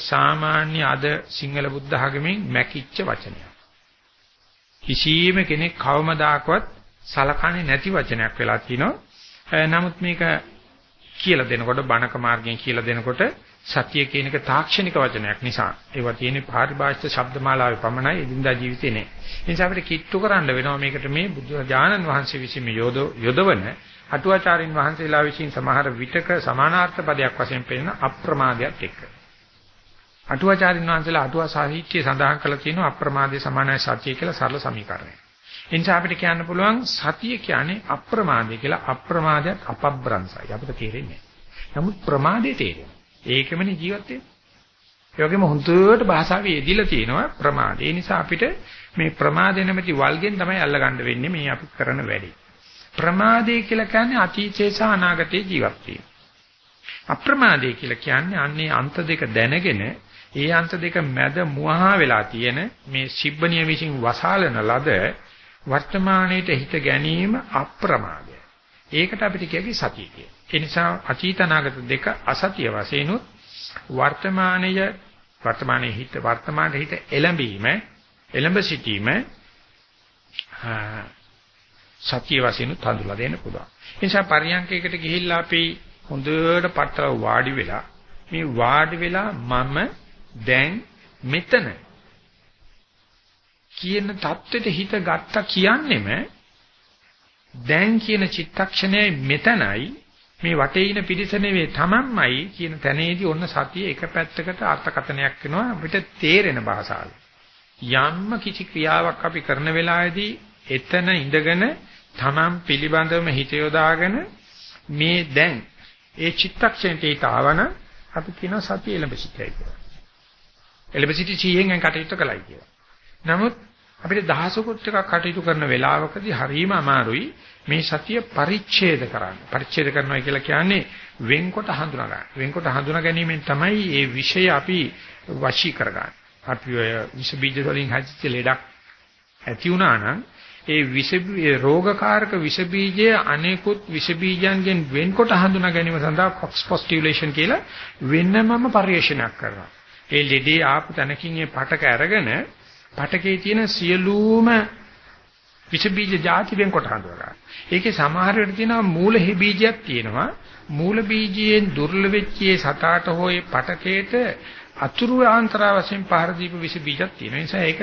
සාමාන්‍ය අද සිංහල බුද්ධ ආගමෙන් මැකිච්ච වචනයක්. කිසියම් කෙනෙක් කවමදාකවත් සලකන්නේ නැති වචනයක් වෙලා තිනවා. නමුත් මේක කියලා දෙනකොට බණක මාර්ගයෙන් කියලා දෙනකොට සත්‍ය කියන එක තාක්ෂණික වචනයක් නිසා ඒවා තියෙන්නේ පාරිභාෂිත ශබ්දමාලාවේ පමණයි එදිනදා ජීවිතේ නෑ. ඒ නිසා අපිට කිට්ටු කරන්න වෙනවා මේකට මේ බුදු දානන් වහන්සේ විසින් මේ යොදවන අටුවාචාරින් වහන්සේලා විසින් සමහර විටක සමානාර්ථ පදයක් වශයෙන් පෙන්නන අප්‍රමාදයක් එක්ක. අටුවාචාරින් වහන්සේලා අටුවා සාහිත්‍යයේ සඳහන් කරලා තියෙනවා අප්‍රමාදයේ සමානයි සත්‍ය කියලා සරල සමීකරණයක්. ඒ නිසා අපිට කියන්න පුළුවන් සතිය කියන්නේ අප්‍රමාදය කියලා අප්‍රමාදයක් අපබ්‍රංශයි. අපිට තේරෙන්නේ නැහැ. නමුත් ප්‍රමාදේ තේරෙනවා. ඒකමනේ ජීවත් වෙන්නේ. ඒ වගේම හොඳට භාෂාවේ යෙදිලා තියෙනවා ප්‍රමාද. ඒ නිසා අපිට මේ ප්‍රමාදේ නැමැති වල්ගෙන් තමයි අල්ලගන්න වෙන්නේ මේ අපි කරන වැඩේ. ප්‍රමාදේ කියලා කියන්නේ අතීතයේ සහ අනාගතයේ ජීවත් වීම. අප්‍රමාදේ කියලා කියන්නේ අන්නේ අන්ත දෙක දැනගෙන ඒ අන්ත දෙක මැද මුවහා වෙලා තියෙන මේ සිබ්බනිය විසින් වසාලන ලද වර්තමානයේට හිත ගැනීම අප්‍රමාදය. ඒකට අපිට කියකි සතිය කියලා. ඒ නිසා අතීත අනාගත දෙක අසතිය වශයෙන් උත් වර්තමානීය වර්තමානයේ හිත වර්තමානයේ හිත එළඹීම එළඹ සිටීම සතිය වශයෙන් උත් හඳුලා දෙන්න පුළුවන්. ඒ නිසා පරියන්කයකට ගිහිල්ලා අපි හොඳට පටල වාඩි වෙලා මේ වාඩි වෙලා මම දැන් මෙතන කියන தත්වෙට හිත ගත්තා කියන්නෙම දැන් කියන චිත්තක්ෂණයයි මෙතනයි මේ වටේ ඉන පිරිස නෙවෙයි තමන්මයි කියන තැනේදී ඔන්න සතිය එක පැත්තකට අර්ථකථනයක් වෙනවා අපිට තේරෙන භාෂාවෙන්. යම්ම කිසි ක්‍රියාවක් අපි කරන වෙලාවේදී එතන ඉඳගෙන තමන් පිළිබඳවම හිත යොදාගෙන මේ දැන් ඒ චිත්තක්ෂණයට ආවන අපි කියන සතිය එළඹ සිටයි කියලා. එළඹ සිටි චීයෙන් කටයුතු කළයි කියලා. නමුත් අපිට දහසකුත් එකක් කටයුතු කරන වෙලාවකදී හරීම අමාරුයි මේ සතිය පරිච්ඡේද කරන්න. පරිච්ඡේද කරනවා කියලා කියන්නේ වෙන්කොට හඳුනා ගන්න. වෙන්කොට හඳුනා ගැනීමෙන් තමයි මේ විෂය අපි වශී කරගන්නේ. අපි ඔය විස බීජ වලින් හැදිච්ච ලෙඩක් ඇති වුණා නම් ඒ විස රෝගකාරක විස බීජය අනෙකුත් විස බීජයන්ගෙන් වෙන්කොට හඳුනා ගැනීම සඳහා කොක්ස් පොස්ටියුලේෂන් කියලා වෙනමම පරිශනාවක් කරනවා. ඒ ලෙඩේ ආපු තැනකින් ඒ පටක අරගෙන පටකේ තියෙන සියලුම විස බීජ ಜಾති වෙන්කොට හඳුනා ගන්න. ඒකේ සමහර වෙලට තියෙනවා මූල හි බීජයක් තියෙනවා. මූල බීජයෙන් දුර්ලභ වෙච්ච සතාට හොය පටකේට අතුරු ආන්තරා වශයෙන් පහර දීප විස බීජක් තියෙන නිසා ඒක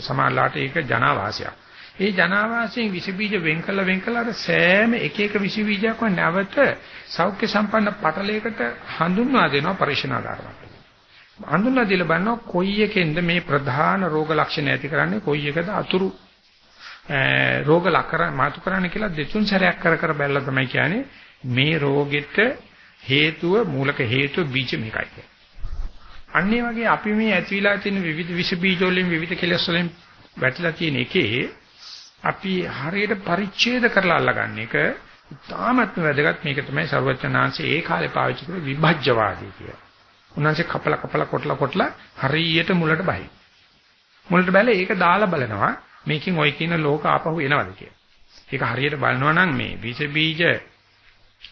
සමාලාට ඒක ජනාවාසයක්. ඒ ජනාවාසයෙන් විස බීජ වෙන් කළ වෙන් කළ අර සෑම එක එක විස බීජයක්ම නැවත සෞඛ්‍ය සම්පන්න පටලයකට හඳුන්වා දෙනවා පරිශනාකාරවට. හඳුන්වා දීලා බලනවා කොයි එකෙන්ද මේ ප්‍රධාන රෝග ලක්ෂණ ඇති කරන්නේ කොයි එකද අතුරු රෝග ලක්ෂණ මාතු කරන්නේ කියලා දෙතුන් සැරයක් කර කර බැලලා තමයි කියන්නේ මේ රෝගෙට හේතුව මූලික හේතුව බීජ මේකයි කියන්නේ. අන්නේ වගේ අපි මේ ඇතිවිලා තියෙන විවිධ විස බීජ වලින් විවිධ කෙලස් වලින් වැටිලා තියෙන එකේ අපි හරියට පරිච්ඡේද කරලා අල්ලගන්න එක ඉතාමත්ම වැදගත් මේක තමයි ਸਰවඥාන්සේ ඒ කාලේ පාවිච්චි කරපු විභජ්‍යවාදී කියලා. උන්වහන්සේ කපල කපල කොටලා කොටලා හරියට මුලට බහයි. මුලට බැලලා ඒක දාලා බලනවා මේකෙන් ওই කියන ලෝක ආපහු එනවද කියලා. ඒක හරියට බලනවා නම් මේ විස බීජ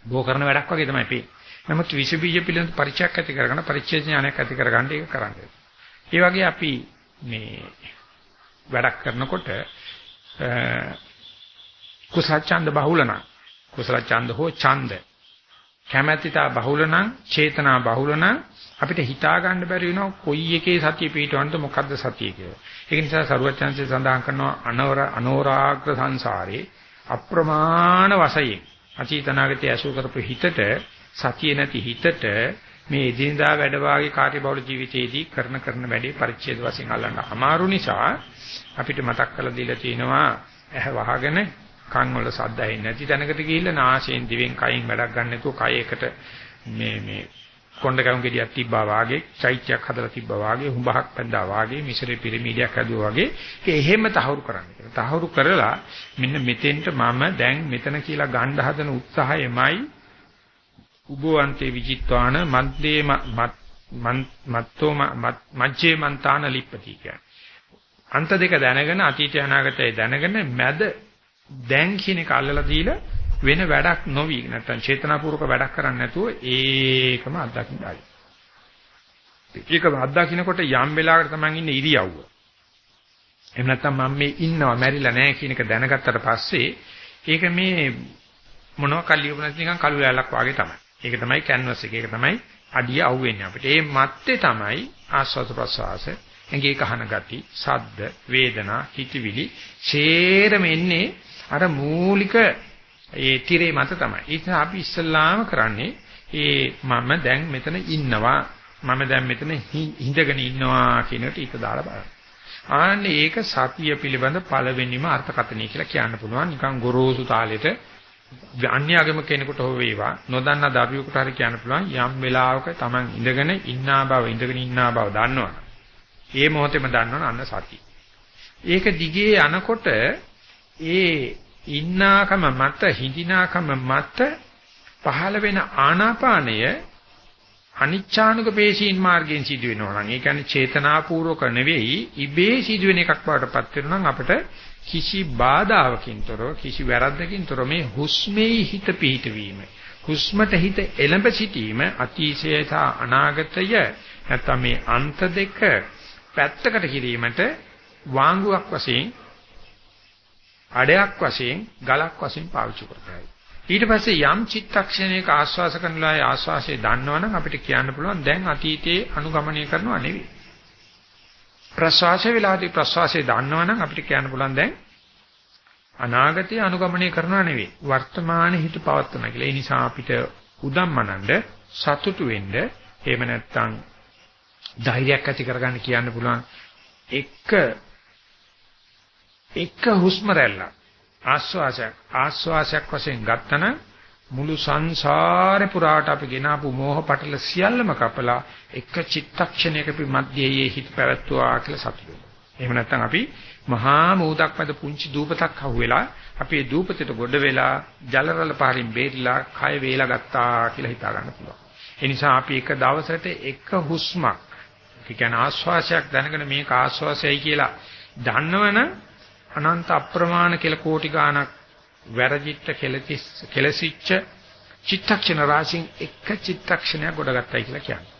බෝ කරන වැඩක් වගේ තමයි පේන්නේ. නමුත් විස බීජ පිළිබඳ පරිචයක් ඇති කරගන්න පරිච්ඡේද ඥානයක් ඇති කරගන්න ඒක කරන්නේ. ඒ වගේ අපි මේ වැඩක් කරනකොට කුසල ඡන්ද බහුල නම් කුසල ඡන්ද හෝ ඡන්ද කැමැතිතා බහුල නම් චේතනා බහුල නම් අපිට හිතා ගන්න බැරි වෙනවා කොයි එකේ සතිය පිටවන්නද මොකද්ද සතිය කියලා. ඒක නිසා සරුවචාන්සේ සඳහන් කරනවා අනවර අනෝරාග්‍ර සංසාරේ අප්‍රමාණ වශයෙන් අචීතනාගතය ඇසු කරපු හිතට සතිය නැති හිතට මේ එදිනදා වැඩ වාගේ කාර්යබහුල ජීවිතයේදී කරන කරන වැඩේ පරිච්ඡේද වශයෙන් අල්ලන්න අමාරු නිසා අපිට මතක් කරලා දීලා තිනවා ඇහ වහගෙන කන් වල සද්ද ඇහෙන්නේ නැති තැනකට ගිහිල්ලා නාසයෙන් දිවෙන් කයින් වැඩක් ගන්න නැතුව කය එකට මේ මේ කොණ්ඩ කවුම් ගෙඩියක් තිබ්බා වාගේ චෛත්‍යයක් හදලා තිබ්බා වාගේ හුඹහක් පැද්දා වාගේ මිශ්‍රේ පිරමීඩයක් හදුවා වාගේ ඒක එහෙම තහවුරු කරන්න කියලා. තහවුරු කරලා මෙන්න මෙතෙන්ට මම දැන් මෙතන කියලා ගන්න හදන උත්සාහයමයි උභවන්තේ විචිත්වාන මද්දේ මත්තෝ මජ්ජේ මන්තාන ලිප්පති කියන්නේ. අන්ත දෙක දැනගෙන අතීතය අනාගතය දැනගෙන මැද දැන් කියන එක අල්ලලා දීලා වෙන වැඩක් නොවි නැත්නම් චේතනාපූර්වක වැඩක් කරන්නේ නැතුව ඒකම අත්දකින්නයි. ඒකම අත්දකින්නකොට යම් වෙලාවකට තමයි ඉන්නේ ඉරියව්ව. එහෙම නැත්නම් මම මේ ඉන්නවා මැරිලා නැහැ කියන එක දැනගත්තට පස්සේ ඒක මේ මොනවා කල්ලියුම නැති නිකන් කළු ලෑල්ලක් වගේ තමයි. ඒක තමයි කැන්වස් එක. ඒක තමයි අඩිය අහුවෙන්නේ අපිට. ඒ මැත්තේ තමයි ආස්වාද ප්‍රසවාස, ඇඟේ කහන ගති, සද්ද, වේදනා, හිතවිලි, ෂේරම එන්නේ අර මූලික ඒ tire මත තමයි. ඒ නිසා අපි ඉස්සල්ලාම කරන්නේ ඒ මම දැන් මෙතන ඉන්නවා. මම දැන් මෙතන හිඳගෙන ඉන්නවා කියන එක ඊට දාලා බලන්න. ආන්නේ ඒක සතිය පිළිබඳ පළවෙනිම අර්ථකථනය කියලා කියන්න පුළුවන්. නිකන් ගොරෝසු තාලෙට අන්‍යගම කෙනෙකුට හෝ වේවා නොදන්නා දරුවෙකුට හරි කියන්න පුළුවන් යම් වෙලාවක Taman ඉඳගෙන ඉන්නා බව ඉඳගෙන ඉන්නා බව දන්නවනේ. ඒ මොහොතේම දන්නවනේ අන්න සතිය. ඒක දිගේ යනකොට ඒ ඉන්නාකම මත හිඳිනාකම මත පහළ වෙන ආනාපානය අනිච්ඡානුක පේශීන් මාර්ගයෙන් සිදු වෙනවා නම් ඒ කියන්නේ චේතනාපූර්වක නෙවෙයි ඉබේ සිදුවෙන එකක් බවටපත් වෙනවා නම් අපිට කිසි බාධාවකින් තොරව කිසි වැරද්දකින් තොරව මේ හුස්මේ හිත පිහිටවීම හුස්මට හිත එළඹ සිටීම අතීතය අනාගතය. නැත්නම් මේ අන්ත දෙක පැත්තකට කිරීමට වාංගුවක් වශයෙන් අඩයක් වශයෙන් ගලක් වශයෙන් පාවිච්චි කරතයි. ඊට පස්සේ යම් චිත්තක්ෂණයක ආස්වාස කරනලා ආස්වාසයේ දන්නවනම් අපිට කියන්න පුළුවන් දැන් අතීතයේ අනුගමනය කරනවා නෙවෙයි. ප්‍රසවාසයේ වෙලාවදී ප්‍රසවාසයේ දන්නවනම් අපිට කියන්න පුළුවන් දැන් අනාගතයේ අනුගමනය කරනවා නෙවෙයි. වර්තමානයේ හිත පවත්වනවා කියලා. ඒ නිසා අපිට උදම්මනඬ සතුටු වෙන්න එහෙම නැත්නම් ධෛර්යයක් ඇති කරගන්න කියන්න පුළුවන්. එක එක හුස්ම රැල්ල ආස්වාසයක් ආස්වාසයක් වශයෙන් ගත්තන මුළු සංසාරේ පුරාට අපි ගෙනාපු මෝහ පටල සියල්ලම කපලා එක චිත්තක්ෂණයක මැදයේ හිත පැවැත්වුවා කියලා සතුටු එහෙම නැත්නම් අපි මහා මූදක් මැද පුංචි දූපතක් අහුවෙලා අපේ දූපතේට ගොඩ වෙලා ජලරල පාරින් බේරිලා කය වේලා ගත්තා කියලා හිතා ගන්න පුළුවන්. ඒ නිසා අපි එක දවසකට එක හුස්මක් ඒ කියන්නේ ආස්වාසයක් දැනගෙන මේක ආස්වාසයයි කියලා දන්නවනම් අනන්ත අප්‍රමාණ කියලා කෝටි ගාණක් වැරදිච්ච කෙලතිස් කෙලසිච්ච චිත්තක්ෂණ රාශියෙන් එක චිත්තක්ෂණයක් ගොඩගත්තයි කියලා කියන්නේ.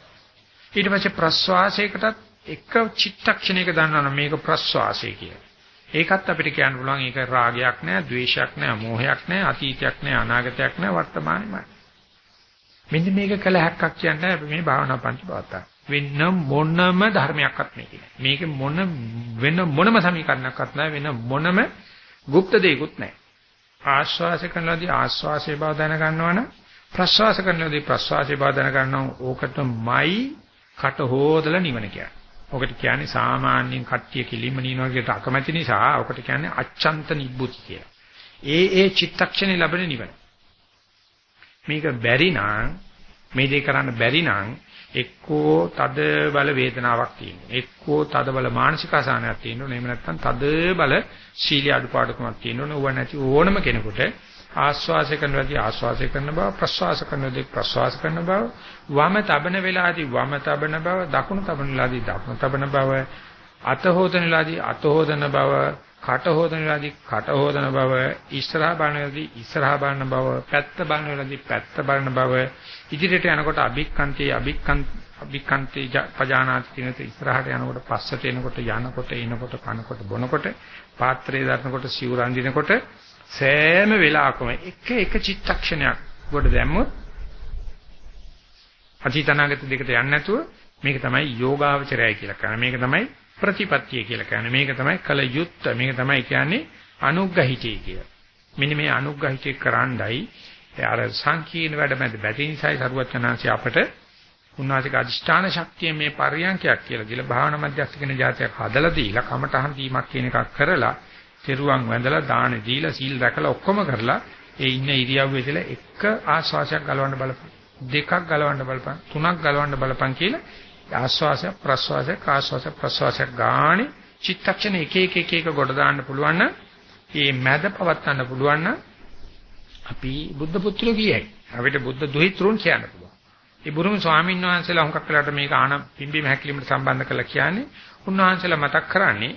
ඊට පස්සේ ප්‍රස්වාසයකටත් එක චිත්තක්ෂණයක දන්නවනම් මේක ප්‍රස්වාසය කියලා. ඒකත් අපිට කියන්න පුළුවන් ඒක රාගයක් නෑ, ద్వේෂයක් නෑ, මෝහයක් නෑ, අතීතයක් නෑ, අනාගතයක් නෑ, වර්තමානෙමයි. මෙන්න මේක කළ හැක්කක් කියන්නේ අපි මේ භාවනා පංච බවත්තා. වෙන මොනම ධර්මයක්වත් මේකේ නෑ. මේක මොන වෙන මොනම සමීකරණයක්වත් නෑ වෙන මොනම গুপ্ত දෙයක්වත් නෑ. ආශ්වාස කරනවාදී ආශ්වාසයේ බව දැන ගන්නවනම් ප්‍රශ්වාස කරනවාදී ප්‍රශ්වාසයේ බව දැන ගන්නවා ඕකටමයි කට හොදලා නිවන කියන්නේ. ඔකට කියන්නේ සාමාන්‍යයෙන් කට්ටිය කිලිම නිනවා කියලාට අකමැති නිසා ඔකට කියන්නේ අච්ඡන්ත නිබ්බුති කියලා. ඒ ඒ චිත්තක්ෂණේ ලැබෙන නිවන. මේක බැරි නම් මේ දේ කරන්න බැරි නම් එක්කෝ තද බල වේදනාවක් තියෙනවා. එක්කෝ තද බල මානසික අසහනයක් තියෙනවා. එහෙම නැත්නම් තද බල සීලිය අඩුපාඩුකමක් තියෙනවා. ඌව නැති ඕනම කෙනෙකුට ආස්වාස කරනවාදී ආස්වාස කරන බව ප්‍රස්වාස කරනවාදී ප්‍රස්වාස කරන බව වම තබන වෙලාවේදී වම තබන බව දකුණු තබන වෙලාවේදී දකුණු තබන බව අත හොදන වෙලාවේදී අත හොදන බව කට හොදන වෙලාවේදී කට හොදන බව ඉස්සරහා බලන වෙලාවේදී ඉස්සරහා බලන බව පැත්ත බලන වෙලාවේදී පැත්ත බලන බව ඉදිරියට යනකොට අභික්කන්තේ අභික්කන්ත අභික්කන්තේ පජානාති කියන ඉස්සරහට යනකොට පස්සට එනකොට යනකොට එනකොට කනකොට බොනකොට පාත්‍රය දරනකොට සිවුර අඳිනකොට සෑම වෙලාවකම එක එක චිත්තක්ෂණයක් ගොඩ දැම්මොත් අතීතනාගත දෙකට යන්නේ නැතුව මේක තමයි යෝගාවචරයයි කියලා කියන්නේ. මේක තමයි ප්‍රතිපත්තිය කියලා කියන්නේ. මේක තමයි කල යුත්ත. මේක තමයි කියන්නේ අනුග්‍රහිතය කියලා. මෙන්න මේ අනුග්‍රහිතය කරන්නයි අර සංකීර්ණ වැඩමැද බැතිනිසයි සරුවචනාංශය අපට උන්වහන්සේක අදිෂ්ඨාන ශක්තිය මේ පරියන්කයක් කියලා දීලා භාවනා මධ්‍යස්ථ කෙන જાතියක් හදලා දීලා කමටහන් දීමක් කියන එකක් කරලා තෙරුවන් වැඳලා දාන දීලා සීල් රැකලා ඔක්කොම කරලා ඒ ඉන්න ඉරියව්වේ ඉඳලා එක ආශ්වාසයක් ගලවන්න බලපන් දෙකක් ගලවන්න බලපන් තුනක් ගලවන්න බලපන් කියලා ආශ්වාසය ප්‍රශ්වාසය ආශ්වාසය ප්‍රශ්වාසය ගානේ චිත්තක්ෂණ එක එක එක එක ගොඩ දාන්න පුළුවන් නම් මේ මැද පවත්වන්න පුළුවන් නම් අපි බුද්ධ පුත්‍රයෝ කියයි. අපිට බුද්ධ දුහිතෘන් කියන්න පුළුවන්. ඒ බුරුම ස්වාමීන් වහන්සේලා හුඟක් වෙලාට මේක ආන පිම්බීම හැකිලිමට සම්බන්ධ කරලා කියන්නේ උන්වහන්සේලා මතක් කරන්නේ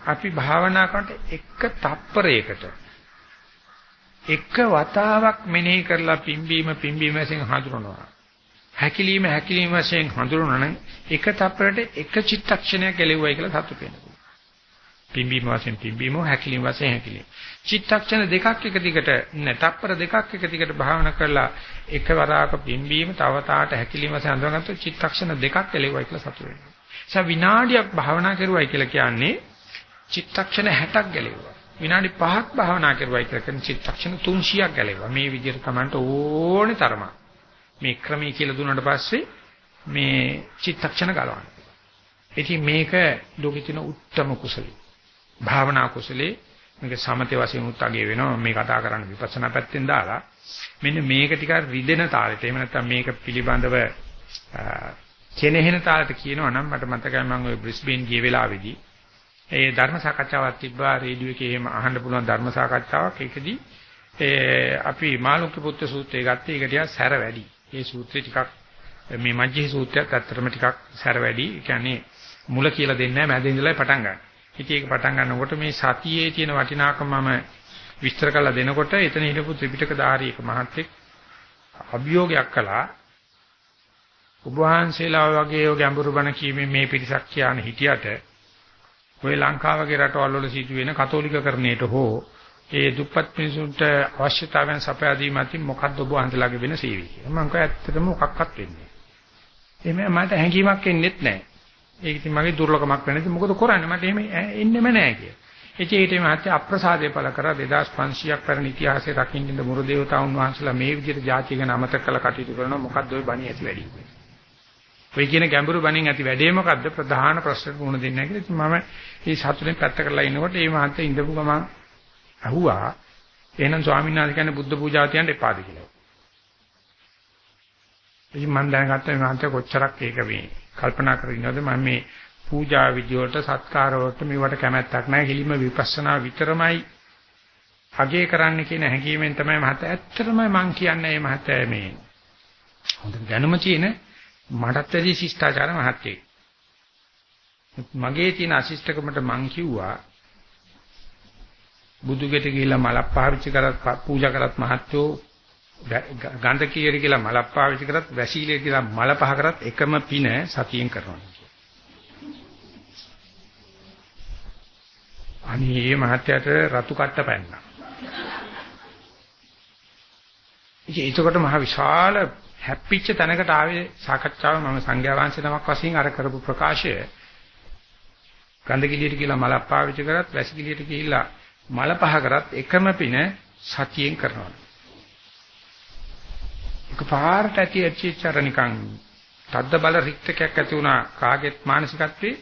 අපි භාවනා කරනකොට එක තප්පරයකට එක වතාවක් මෙනෙහි කරලා පිම්බීම පිම්බීම වශයෙන් හඳුනනවා. හැකිලිම හැකිලිම වශයෙන් හඳුනනවා නම් එක තප්පරයට එක චිත්තක්ෂණයක් ගැලෙවුවයි කියලා සතුටු වෙනවා. පිම්බීම වශයෙන් පිම්බීම හැකිලිම වශයෙන් හැකිලිම. චිත්තක්ෂණ දෙකක් එක දිගට නැ තප්පර දෙකක් එක දිගට භාවනා කරලා එකවරාක පිම්බීම තව තාට හැකිලිම වශයෙන් හඳුනාගත්තොත් චිත්තක්ෂණ දෙකක් ගැලෙවුවයි කියලා සතුටු වෙනවා. ඒ විනාඩියක් භාවනා කරුවයි කියලා කියන්නේ චිත්තක්ෂණ 60ක් ගැලෙවුවා. විනාඩි 5ක් භාවනා කරුවයි කියලා කියන චිත්තක්ෂණ 300ක් ගැලෙවුවා. මේ විදිහට Tamanට ඕනේ තරම. මේ ක්‍රමයේ කියලා දුන්නාට පස්සේ මේ චිත්තක්ෂණ ගලවන්න. ඉතින් මේක ලෝකෙ තියෙන උත්තරම කුසලයි. භාවනා කුසලේ මේක සමතේ වශයෙන් උත් අගේ වෙනවා මේ කතා කරන්න විපස්සනා පැත්තෙන් දාලා මෙන්න මේක ටිකක් රිදෙන තාලෙට එහෙම නැත්නම් මේක පිළිබඳව කෙනෙහින තාලෙට කියනවා නම් මට මතකයි මම ওই බ්‍රිස්බේන් ගිය වෙලාවේදී ඒ ධර්ම සාකච්ඡාවක් තිබ්බා රේඩියෝ එකේ එහෙම අහන්න පුළුවන් ධර්ම සාකච්ඡාවක් ඒකදී ඒ අපි මාළුක්‍ය පුත්‍ර සූත්‍රය ගත්තේ ඒක ටිකක් සැර වැඩි. ඒ සූත්‍රය ටිකක් මේ මජ්ජේ සූත්‍රයත් ඇත්තටම ටිකක් සැර වැඩි. ඒ කියන්නේ මුල කියලා දෙන්නේ නැහැ මැද ඉඳලා පටන් ගන්න. ඉතින් ඒක පටන් ගන්නකොට මේ සතියේ තියෙන වටිනාකම මම විස්තර කරලා දෙනකොට එතන හිටපු ත්‍රිපිටක ධාරී එක මහත්තයෙක් අභියෝගයක් කළා. ඔබ වහන්සේලා වගේ ගැඹුරු බණ කීමේ මේ පිරිසක් කියන හිටියට ඔය ලංකාව වගේ රටවල් වල සිදුවෙන කතෝලිකකරණයට හෝ ඒ දුප්පත් මිනිසුන්ට අවශ්‍යතාවයන් සපයා දීම අතින් මොකක්ද ඔබ වහන්සේලාගේ වෙන සේවය කියලා. මම කිව්වා ඇත්තටම මොකක්වත් වෙන්නේ නැහැ. එහෙම මට හැඟීමක් එන්නේත් නැහැ. ඒක ඉතින් මගේ දුර්ලභමක් වෙන්නේ. මොකද කරන්නේ මට එහෙම එන්නෙම නැහැ කියලා. එචේ ඊටම හත්‍ය අප්‍රසාදේ පළ කර 2500ක් පැරණි ඉතිහාසයේ රකින්න මුරු දේවතාවුන් වහන්සේලා මේ විදිහට ජාතිය ගැන අමතක කළ කටයුතු කරනවා මොකද්ද ওই බණී ඇති වැඩි. ඔය කියන ගැඹුරු බණින් ඇති වැඩේ මොකද්ද ප්‍රධාන ප්‍රශ්නෙට මුහුණ දෙන්නේ කියලා. ඉතින් මම මේ සතුටෙන් පැත්ත කරලා ඉනකොට මේ මහත්තයා ඉඳපු ගමන් අහුවා එහෙනම් ස්වාමීන් වහන්සේ කියන්නේ බුද්ධ පූජාව තියන්න එපාද කියලා. ඉතින් මම දැනගත්තා මේ මහත්තයා කොච්චරක් ඒක මේ කල්පනා කරගෙන ඉන්නවද මම මේ පූජා විදි වලට සත්කාර වලට මේවට කැමැත්තක් නැහැ. කිලිම විපස්සනා විතරමයි අගේ කරන්න කියන හැඟීමෙන් තමයි මහත්තයා ඇත්තටම මම කියන්නේ මේ මහත්තයා මේ හොඳ දැනුම තියෙන මටත් වැඩි ශිෂ්ටාචාර මහත්තයෙක්. මගේ තියෙන අශිෂ්ටකමට මං කිව්වා බුදු ගෙට ගිහිල්ලා මලක් පාවිච්චි කරත් පූජා කරත් මහත්වෝ ගන්ධ කීරි කියලා මලක් පාවිච්චි කරත් වැසීලිය කියලා මල පහ කරත් එකම පින සතියෙන් කරනවා. අනේ මහත්යට රතු කට්ට පැන්නා. ඉතින් ඒකට මහ විශාල හැප්පිච්ච තැනකට ආවේ සාකච්ඡාව මම සංඝයා වහන්සේ නමක් වශයෙන් අර කරපු ප්‍රකාශය ගන්ධ කිලියට කියලා මලක් පාවිච්චි කරත් වැසි කිලියට කියලා මල පහ කරත් එකම පින සතියෙන් කරනවා. එකපාරට ඇති ඇච්චිචර නිකන් තද්ද බල රික්තකයක් ඇති වුණා කාගෙත් මානසිකත්වේ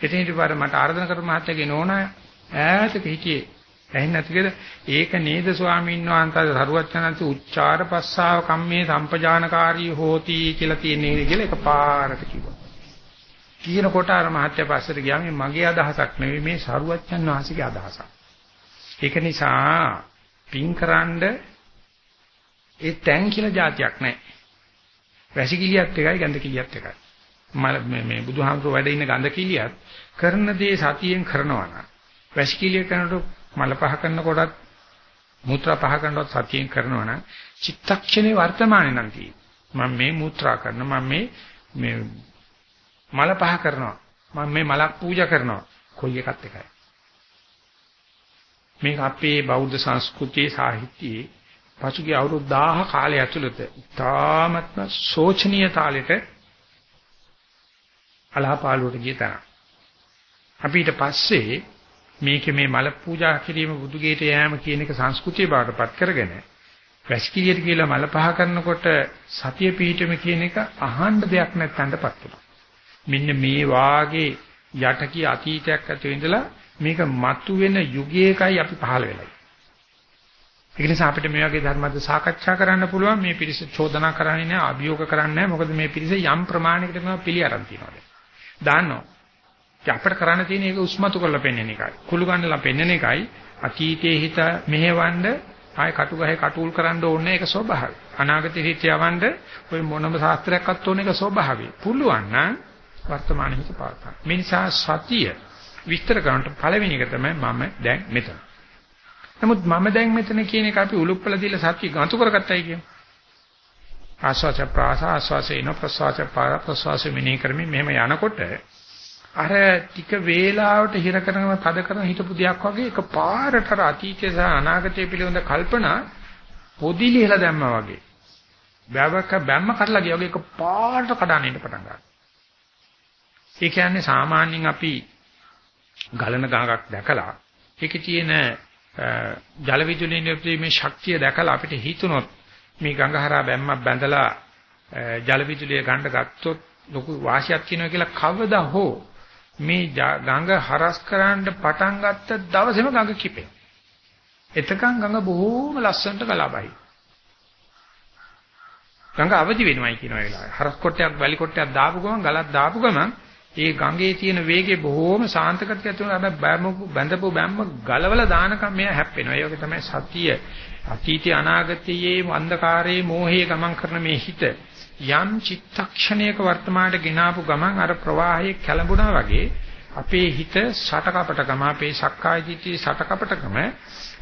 එතන ඊට පස්සේ මට ආර්දන කරු මහත්තයාගේ නෝනා ඈතක හිටියේ ඇහෙන්නේ නැතිකද ඒක නේද ස්වාමීන් වහන්සේ සරුවචනන්ති උච්චාර පස්සාව කම්මේ සම්පජානකාරී හෝති කියලා තියෙන්නේ කියලා එකපාරට කිව්වා. කියනකොට අර මහත්ය පස්සට ගියාම මගේ අදහසක් නෙවෙයි මේ සරුවචන් වහන්සේගේ අදහසක්. ඒක නිසා පින්කරනද ඒ තැන් කියලා જાතියක් නැහැ. වැසිකිලියත් එකයි ගඳ කිලියත් එකයි. මේ මේ බුදුහාමුදුරුවෝ වැඩ ඉන්න ගඳ කිලියත් කරන දේ සතියෙන් කරනවා නම් වැසිකිලිය කරනකොට මල පහ කරනකොටත් මූත්‍රා පහ කරනකොටත් සතියෙන් කරනවා නම් චිත්තක්ෂණේ වර්තමානේ නම් තියෙන්නේ. මම මේ මූත්‍රා කරන මම මේ මේ මල පහ කරනවා. මම මේ මලක් පූජා කරනවා. කොයි එකත් එකයි. මේක අපේ බෞද්ධ සංස්කෘතියේ සාහිත්‍යයේ පසුගිය අවුරුදු 1000 කාලය ඇතුළත තාමත්ම සෝචනීය තාලෙට අලහපාලුවට ගිය තරම්. අපි ඊට පස්සේ මේකේ මේ මල පූජා කිරීම බුදුගේට යෑම කියන එක සංස්කෘතිය බාටපත් කරගෙන වැස්කිලියට කියලා මල පහ කරනකොට සතිය පිහිටම කියන එක අහන්න දෙයක් නැත්තඳපත් වෙනවා. මෙන්න මේ වාගේ යටකී අතීතයක් ඇතුළේ ඉඳලා මේක මතුවෙන යුගයකයි අපි පහළ වෙලා. ඒක නිසා අපිට මේ වගේ ධර්මද සාකච්ඡා කරන්න පුළුවන් මේ පිරිස චෝදනා කරන්නේ නැහැ අභියෝග කරන්නේ නැහැ මොකද මේ පිරිස යම් ප්‍රමාණයකට මේවා පිළි අරන් තියනවා. දාන්නවා. අපිට කරන්න තියෙන එක උස්මතු කරලා පෙන්වන එකයි. කුළු ගන්නලා පෙන්වන එකයි අතීතයේ හිත මෙහෙවන්න ආය කටු ගහේ කටුල් කරන්න ඕනේ ඒක ස්වභාවය. අනාගතයේ හිත යවන්න ඔය මොනම ශාස්ත්‍රයක්වත් ඕනේ ඒක ස්වභාවය. පුළුවන් නම් වර්තමාන හිත පාත්තක්. මේ නිසා සතිය විස්තර කරනට පළවෙනි එක තමයි මම දැන් මෙතන. නමුත් මම දැන් මෙතන කියන එක අපි උලුප්පල දීලා සත්‍ය ගාතු කරගත්තයි කියන්නේ. ආස්වාච ප්‍රාස ආස්වාසේන ප්‍රසවාච පාර ප්‍රසවාස මෙනෙහි කරමින් මෙහෙම යනකොට අර ටික වේලාවට හිර කරනව තද කරන හිටපු දෙයක් වගේ එක පාරට අර අතීතය සහ අනාගතය පිළිබඳ කල්පනා පොදි ලිහලා දැම්මා වගේ. බෑවක බැම්ම කඩලා ගියා වගේ එක පාරට කඩන්න ඉන්න පටන් ගන්නවා. ඒ කියන්නේ සාමාන්‍යයෙන් අපි ගලන ගඟක් දැකලා ඒකේ තියෙන ජල විදුලි නිර්පීමේ ශක්තිය දැකලා අපිට හිතුනොත් මේ ගඟ හරහා බැම්මක් බැඳලා ජල විදුලිය ගන්න ගත්තොත් ලොකු වාසියක් කියනවා කියලා කවදා හෝ මේ ගඟ හරස් කරන්න පටන් ගත්ත දවසේම ගඟ කිපේ. එතකන් ගඟ බොහෝම ලස්සනට ගලාබයි. ගඟ අවදි වෙනවයි කියන වෙලාවේ. හරස් කොටයක් වැලි කොටයක් දාපු ගමන් ගලක් දාපු ගමන් ඒ ගඟේ තියෙන වේගය බොහෝම සාන්ත ගතියක් තියෙනවා. හැබැයි බෑමු බැඳපු බැම්ම ගලවලා දානකම් මෙයා හැප්පෙනවා. ඒ වගේ තමයි සතිය අතීතය අනාගතයේ අන්ධකාරයේ මෝහයේ ගමන් කරන මේ හිත යම් චිත්තක්ෂණයක වර්තමානට ගෙනාපු ගමන් අර ප්‍රවාහයේ කැළඹුණා වගේ අපේ හිත සටකපටකම අපේ සක්කාය දිට්ඨි සටකපටකම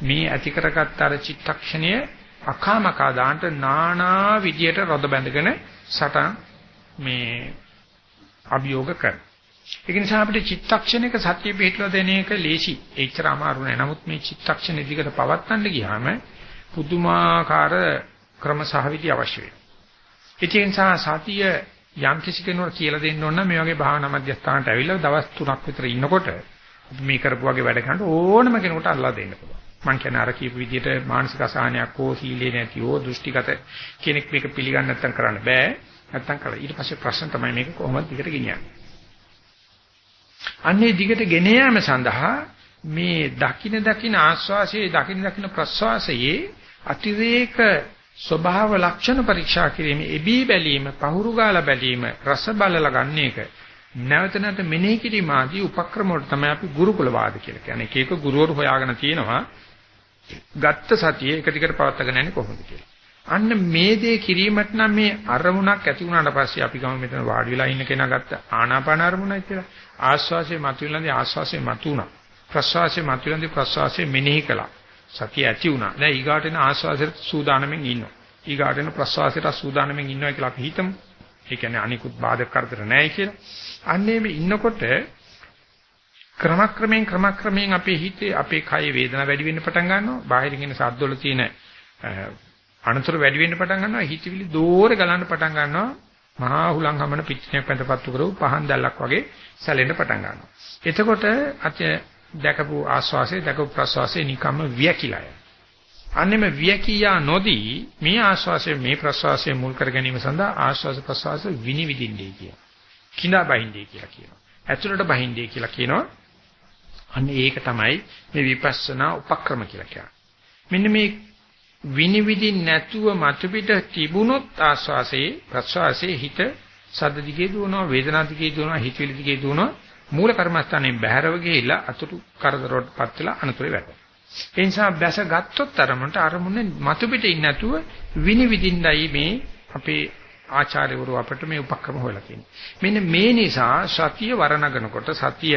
මේ ඇති කරගත්ත අර චිත්තක්ෂණය අකාමකා දාන්න නානා විදියට රොද බැඳගෙන සටන් මේ අභියෝග කරනවා ඒක නිසා අපිට චිත්තක්ෂණයක සත්‍ය පිළිట్లా දෙන එක ලේසි. ඒච්චර අමාරු නෑ. නමුත් මේ චිත්තක්ෂණ දිගට පවත්වන්න ගියාම පුදුමාකාර ක්‍රම සහ විදි අවශ්‍ය වෙනවා. ඒ නිසා සතිය යම් කිසි කෙනෙකුට කියලා දෙන්න ඕන නම් මේ වගේ භාවනා මධ්‍යස්ථානට ඇවිල්ලා දවස් 3ක් විතර ඉන්නකොට මේ කරපු වගේ වැඩ කරනකොට ඕනම කෙනෙකුට අල්ලා දෙන්න පුළුවන්. මං කියන අර කියපු විදිහට මානසික අසහනයක් හෝ සීලේ නැති හෝ දෘෂ්ටිගත කෙනෙක් මේක පිළිගන්න නැත්නම් කරන්න බෑ. නැත්නම් කරලා ඊට පස්සේ ප්‍රශ්න තමයි මේක කොහොමද දිගට ගෙනියන්නේ. අන්නේ දිගට ගෙන යාම සඳහා මේ දකින දකින ආස්වාසයේ දකින දකින ප්‍රස්වාසයේ අතිරේක ස්වභාව ලක්ෂණ පරීක්ෂා කිරීම එබී බැලීම පහුරු ගාලා බැලීම රස බලලා ගන්න එක නැවත නැවත මෙනෙහි කිරීම ආදී උපක්‍රම වලට තමයි අපි ගුරුකුල වාද කියලා කියන්නේ. එක එක ගුරුවරු හොයාගෙන තියෙනවා. ගත්ත සතිය එක දිගට පවත්වාගෙන යන්නේ කොහොමද කියලා. අන්න මේ දේ කිරීමට නම් මේ අරමුණක් ඇති වුණාට පස්සේ අපි ගම මෙතන වාඩි වෙලා ඉන්න කෙනා ගත්ත ආනාපාන අරමුණයි කියලා. ආස්වාසේ මතුවෙලාදී ආස්වාසේ මතුණා. ප්‍රස්වාසයේ මතුවෙනදී ප්‍රස්වාසයේ මෙනෙහි කළා. සතිය ඇති වුණා. දැන් ඊගාට එන ආස්වාසයට සූදානම්ෙන් ඉන්නවා. ඊගාට එන ප්‍රස්වාසයට සූදානම්ෙන් ඉන්නවා කියලා අපි හිතමු. ඒ කියන්නේ අනිකුත් බාධක කරදර නැහැ කියලා. අන්නේ මේ ඉන්නකොට ක්‍රමක්‍රමයෙන් ක්‍රමක්‍රමයෙන් අපේ හිතේ අපේ කය වේදනාව වැඩි වෙන්න පටන් ගන්නවා. බාහිරින් එන සද්දවල තියෙන අනතුරු වැඩි වෙන්න පටන් ගන්නවා. හිතවිලි දෝරේ ගලන්න පටන් ගන්නවා. මහා හුලං හමන පිටිනයක් පැතපත්තු කරව පහන් දැල්ලක් වගේ සැලෙන්න පටන් ගන්නවා. එතකොට අත දැකපු ආස්වාසේ දැකපු ප්‍රස්වාසේ නිකම්ම වියකිලාය. අන්නෙම වියකියා නොදී මේ ආස්වාසේ මේ ප්‍රස්වාසයේ මුල් කර ගැනීම සඳහා ආස්වාස ප්‍රස්වාස විනිවිදින්නේ කිය. කිඳා බහින්නේ කියලා කියනවා. ඇතුළට බහින්නේ කියලා කියනවා. අන්න ඒක තමයි මේ විපස්සනා උපක්‍රම කියලා කියන්නේ. මෙන්න මේ විනිවිදින් නැතුව මතු පිට තිබුණොත් ආස්වාසේ ප්‍රස්වාසයේ හිත සද්ද දිගේ දුවනවා වේදනා දිගේ දුවනවා හිතවිලි දිගේ දුවනවා මූල කර්මස්ථානයෙන් බැහැරව ගිහිල්ලා අතුරු කරදරවටපත් වෙලා අනතුරේ වැටෙනවා. ඒ නිසා බැස ගත්තොත් අරමුණට අරමුණේ මතු පිට ඉන්නේ නැතුව විනිවිදින්නයි මේ අපේ ආචාර්යවරු අපිට මේ උපක්‍රම හොයලා තියෙන්නේ. මෙන්න මේ නිසා සතිය වරණගෙනකොට සතිය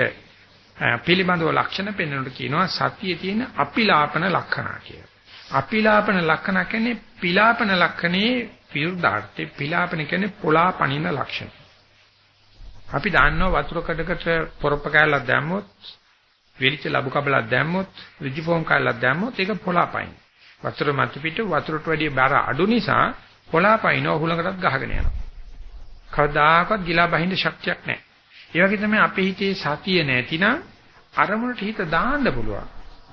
පිළිබඳව ලක්ෂණ පෙන්වනකොට කියනවා සතියේ තියෙන අපිලාපන ලක්ෂණ කියලා. අපිලාපන ලක්ෂණ කියන්නේ පිලාපන ලක්ෂණේ විරුද්ධාර්ථේ පිලාපන කියන්නේ පොලාපනින ලක්ෂණ. අපි දන්නවා වතුර කඩකට පොරොප්ප කෑල්ලක් දැම්මොත් වෙලිච්ච ලබු කබලක් දැම්මොත් රිජිෆෝම් කෑල්ලක් දැම්මොත් ඒක පොලාපයින්. වතුර මතු පිට වතුරට වැඩිය බර අඩු නිසා පොලාපයින් ඔහුලඟටත් ගහගෙන යනවා. කවදාකවත් ගිලා බහින්න ශක්තියක් නැහැ. ඒ වගේ තමයි අපේ හිතේ සතිය නැතිනම් අරමුණට හිත දාන්න පුළුවන්.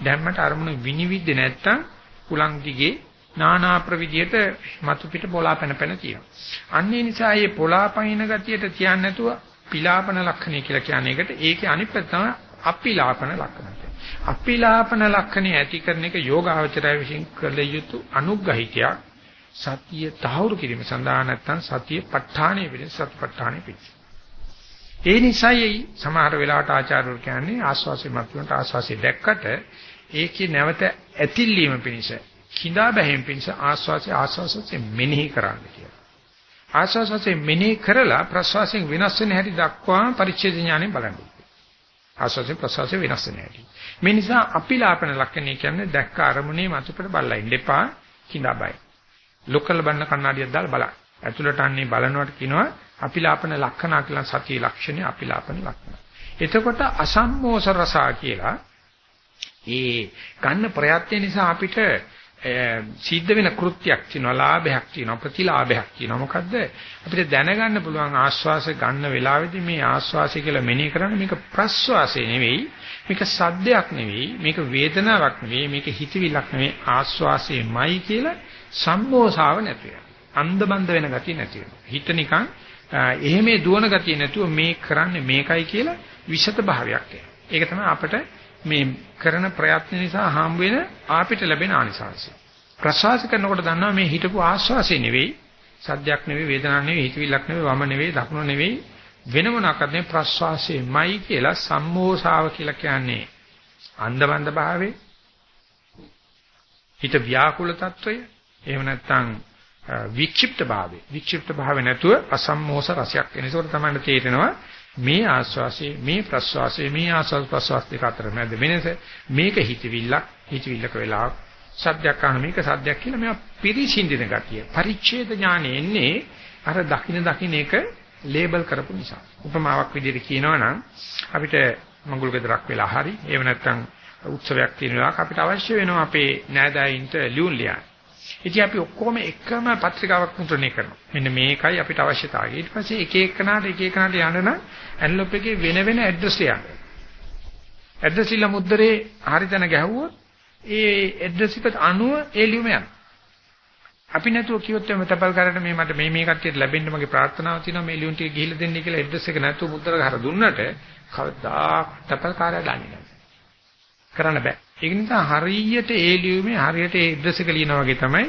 දැම්මට අරමුණ විනිවිද නැත්තම් කුලං දිගේ නානා ප්‍රවිධියට මතු පිට පොලාපැන පැන තියෙනවා. අන්නේ නිසා මේ පොලාපයින් ගතියට තියන්නේ නැතුව පිලාපන ලක්ෂණය කියලා කියන්නේ ඒකට ඒකේ අනිත් පැත්ත තමයි අපිලාපන ලක්ෂණය. අපිලාපන ලක්ෂණය ඇති කරන එක යෝගාවචරය විසින් කළ යුතු අනුග්‍රහිතයක් සතිය තහවුරු කිරීම සඳහා නැත්නම් සතිය ප ဋ ාණය වෙන සතිපට්ඨානෙ පිටි. ඒ නිසායි සමහර වෙලාවට ආචාර්යවරු කියන්නේ ආස්වාසිය මතුනට ආස්වාසිය දැක්කට ඒකේ නැවත ඇතිල්ලීම පිණිස කිඳා බැහැම පිණිස ආස්වාසිය ආස්වාසයෙන් මෙනෙහි කරන්න කියලා. ආස්වාසයෙන් මෙනෙහි කරලා ප්‍රස්වාසයෙන් වෙනස් වෙන හැටි දක්වා පරිච්ඡේද ඥාණයෙන් බලන්න. ආස්වාසයෙන් ප්‍රස්වාසයෙන් වෙනස් වෙන හැටි. මේ නිසා අපිලාපන ලක්ෂණය කියන්නේ දැක්ක අරමුණේ මතුපිට බලලා ඉන්න එපා කිඳා බයි. ලොකල් බන්න කණ්ණාඩියක් දාලා බලන්න. ඇතුළට අන්නේ බලනවට කියනවා අපිලාපන ලක්ෂණ කියලා සතිය ලක්ෂණය අපිලාපන ලක්ෂණ. එතකොට අසම්මෝස රසා කියලා ඒ ගන්න ප්‍රයත්න නිසා අපිට සිද්ධ වෙන කෘත්‍යයක් තියෙනවා ලාභයක් තියෙනවා ප්‍රතිලාභයක් තියෙනවා. මොකද්ද? අපිට දැනගන්න පුළුවන් ආස්වාසය ගන්න වෙලාවේදී මේ ආස්වාසය කියලා මෙනෙහි කරන්නේ මේක ප්‍රස්වාසය නෙවෙයි මේක සද්දයක් නෙවෙයි මේක වේදනාවක් නෙවෙයි මේක හිතවිලක් නෙවෙයි ආස්වාසයමයි කියලා සම්මෝසාව නැති වෙනවා. අන්දබන්ද වෙන ගතිය නැති වෙනවා. හිත නිකන් එහෙමේ දුවන ගතිය නැතුව මේ කරන්නේ මේකයි කියලා විෂත භාවයක් එනවා. ඒක තමයි අපිට මේ කරන ප්‍රයත්න නිසා හම් වෙන අපිට ලැබෙන ආනිසංශය. ප්‍රසවාස කරනකොට දන්නවා මේ හිතපු ආස්වාසය නෙවෙයි, සද්දයක් නෙවෙයි, වේදනාවක් නෙවෙයි, හිතවිල්ලක් නෙවෙයි, වම නෙවෙයි, දකුණ නෙවෙයි, වෙන මොනක්වත් නෙවෙයි ප්‍රසවාසයමයි කියලා සම්මෝසාව කියලා කියන්නේ අන්ධබන්ධ භාවයේ හිත ව්‍යාකූල తত্ত্বය එහෙම නැත්නම් වික්ෂිප්ත භාවය වික්ෂිප්ත භාවය නැතුව අසම්මෝස රසයක් එන ඒකට තමයි තේරෙනවා මේ ආස්වාසේ මේ ප්‍රස්වාසේ මේ ආස්වාස් ප්‍රස්වාස් දෙක අතර මැද වෙනස මේක හිතවිල්ලක් හිතවිල්ලක වෙලා සද්දයක් අහන මේක සද්දයක් කියලා මේවා පිරිසිඳින ගතිය. පරිච්ඡේද ඥානෙ එන්නේ අර දකින්න දකින්න එක ලේබල් කරපු නිසා. උපමාවක් විදිහට කියනවා නම් අපිට මඟුල් ගෙදරක් වෙලා හරි එහෙම නැත්නම් උත්සවයක් තියෙන වෙලාවක අපිට අවශ්‍ය වෙනවා අපේ නෑදෑයින්ට ලියුම් ලියන්න. ඉතින් අපි ඔක්කොම එකම පත්‍රිකාවක් මුද්‍රණය කරනවා. මෙන්න මේකයි අපිට අවශ්‍යතාවය. ඊට පස්සේ එක එකනාට එක එකනාට යන්න නම් ඇන්ලොප් එකේ වෙන වෙන ඇඩ්‍රස් ලියන්න. ඇඩ්‍රස් ලියලා මුද්දරේ හරිතන ගැහුවොත් ඒ ඇඩ්‍රස් එකට අනුව ඒ ලියුම යනවා. අපි නැතුව කිව්වොත් එමෙ තපල් කරට මේ මට මේ මේ කට්ටියට ලැබෙන්න මගේ ප්‍රාර්ථනාව තියෙනවා මේ ලියුම් ටික ගිහිල්ලා දෙන්න කියලා ඇඩ්‍රස් එක නැතුව මුද්දර ගහර දුන්නට කවදා තපල් කාර්යය දන්නේ නැහැ. කරන්න බෑ. ඒක නිසා හරියට ඒ ලියුමේ හරියට ඒ ඇඩ්‍රස් එක ලියනා වගේ තමයි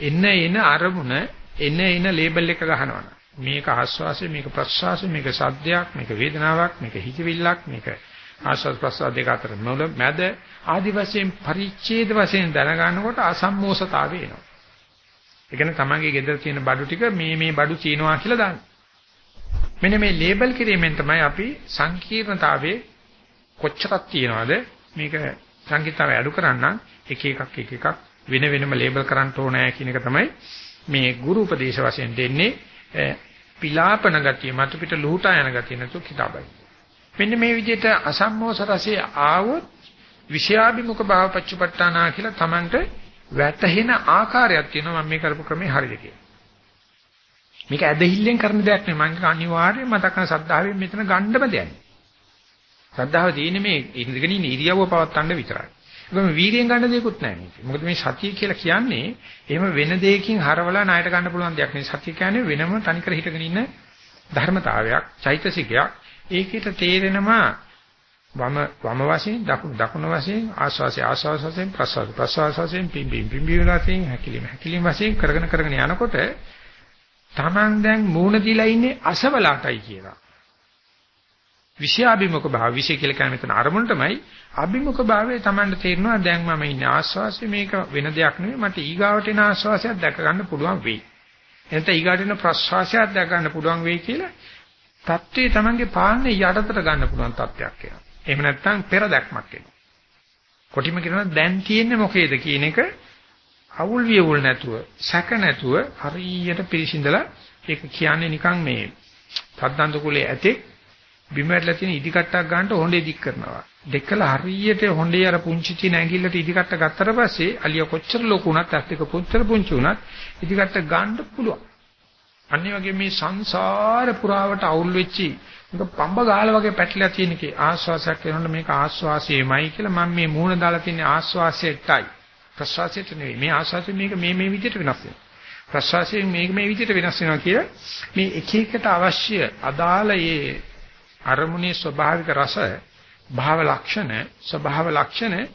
එන එන අරමුණ එන එන ලේබල් එක ගහනවා. මේක ආස්වාසය මේක ප්‍රස්වාසය මේක සද්දයක් මේක වේදනාවක් මේක හිතවිල්ලක් මේක ආස්වාද ප්‍රස්වාද දෙක අතර මුල මැද ආදි වශයෙන් පරිච්ඡේද වශයෙන් දැනගන්නකොට අසම්මෝසතාවය එනවා. ඒ කියන්නේ තමන්ගේ ගෙදර තියෙන බඩු ටික මේ මේ බඩු තියෙනවා කියලා දාන්න. මෙන්න මේ ලේබල් කිරීමෙන් තමයි අපි සංකීර්ණතාවයේ කොච්චරක් තියනවද මේක සංකීර්ණතාවය අඩු කරන්න එක එකක් එක එකක් වෙන වෙනම ලේබල් කරන්න ඕනෑ කියන එක තමයි මේ ගුරු උපදේශ වශයෙන් දෙන්නේ පිලාපන ගතිය මතු පිට ලුහුටා යන ගතිය නැතු කිතාබයි. මෙන්න මේ විදිහට අසම්මෝස රසය ආවොත් විෂයාභිමුඛ භාව පච්චපට්ඨානා කියලා Tamanට වැටහෙන ආකාරයක් තියෙනවා මම මේ කරපු ක්‍රමේ හරිද කියලා. මේක ඇදහිල්ලෙන් කරන දෙයක් නෙමෙයි මම අනිවාර්යයෙන් මතක කරන සද්ධාවෙන් මෙතන ගන්නම දෙයක්. සද්ධාව තියෙන්නේ මේ ඉඳගෙන ඉන්න ඉරියව්ව පවත්තන්න විතරයි. ඒකම වීර්යයෙන් ගන්න දෙයක්වත් නැහැ මේක. මොකද මේ සතිය කියලා කියන්නේ එහෙම වෙන දෙයකින් හරවලා ණයට ගන්න පුළුවන් දෙයක් නෙවෙයි. සතිය කියන්නේ වෙනම තනිකර හිටගෙන ඉන්න ධර්මතාවයක්, චෛතසිකයක්. ඒකෙට තේරෙනවා වම වම වශයෙන් දකුණු දකුණු වශයෙන් ආස්වාසය ආස්වාස වශයෙන් ප්‍රසවාස ප්‍රසවාස වශයෙන් පිම්බීම් පිම්බීම් වශයෙන් හැකිලිම හැකිලිම වශයෙන් කරගෙන කරගෙන යනකොට Taman දැන් මූණ දීලා ඉන්නේ අසවලාටයි කියලා. විෂයාභිමුඛ භාව විෂය කියලා කියන්නේ මෙතන අරමුණටමයි අභිමුඛ භාවයේ Tamanට තේරෙනවා දැන් මම ඉන්නේ ආස්වාසය මේක වෙන දෙයක් නෙවෙයි මට ඊගාවට එන ආස්වාසයක් දැක ගන්න පුළුවන් වෙයි. එතන ඊගාට එන ප්‍රස්වාසයක් දැක ගන්න පුළුවන් වෙයි කියලා தත්ත්වයේ Tamanගේ පාන්නේ යටතට ගන්න පුළුවන් තත්ත්වයක් එනවා. එහෙම නැත්නම් පෙර දැක්මක් එනවා. කොටිම කියනවා දැන් තියෙන්නේ මොකේද කියන එක අවුල් වියවුල් නැතුව සැක නැතුව හරියට පිළිසිඳලා ඒක කියන්නේ නිකන් මේ සද්දන්ත කුලයේ ඇතේ බිම වැටලා තියෙන ඉදි කට්ටක් ගන්නට හොඬේ දික් කරනවා. දෙකලා හරියට හොඬේ අර පුංචි චින ඇඟිල්ලට ඉදි කට්ට ගත්තට පස්සේ අලිය කොච්චර ලොකු වුණත් ඇස් දෙක පුච්චර පුංචි වුණත් ඉදි කට්ට ගන්න පුළුවන්. අනිත් වගේ මේ සංසාර පුරාවට අවුල් වෙච්චි මේක පඹ ගාල වගේ පැටලලා තියෙන කේ ආස්වාසයක් වෙනකොට මේක ආස්වාසියමයි කියලා මම මේ මූණ දාලා තියෙන ආස්වාසයටයි ප්‍රසවාසයට නෙවෙයි මේ ආස්වාසයෙන් මේක මේ මේ විදිහට වෙනස් වෙනවා. ප්‍රසවාසයෙන් මේක මේ විදිහට වෙනස් වෙනවා කියලා මේ එක එකට අවශ්‍ය අදාළ ඒ අරමුණේ ස්වභාවික රස භාව ලක්ෂණ ස්වභාව ලක්ෂණ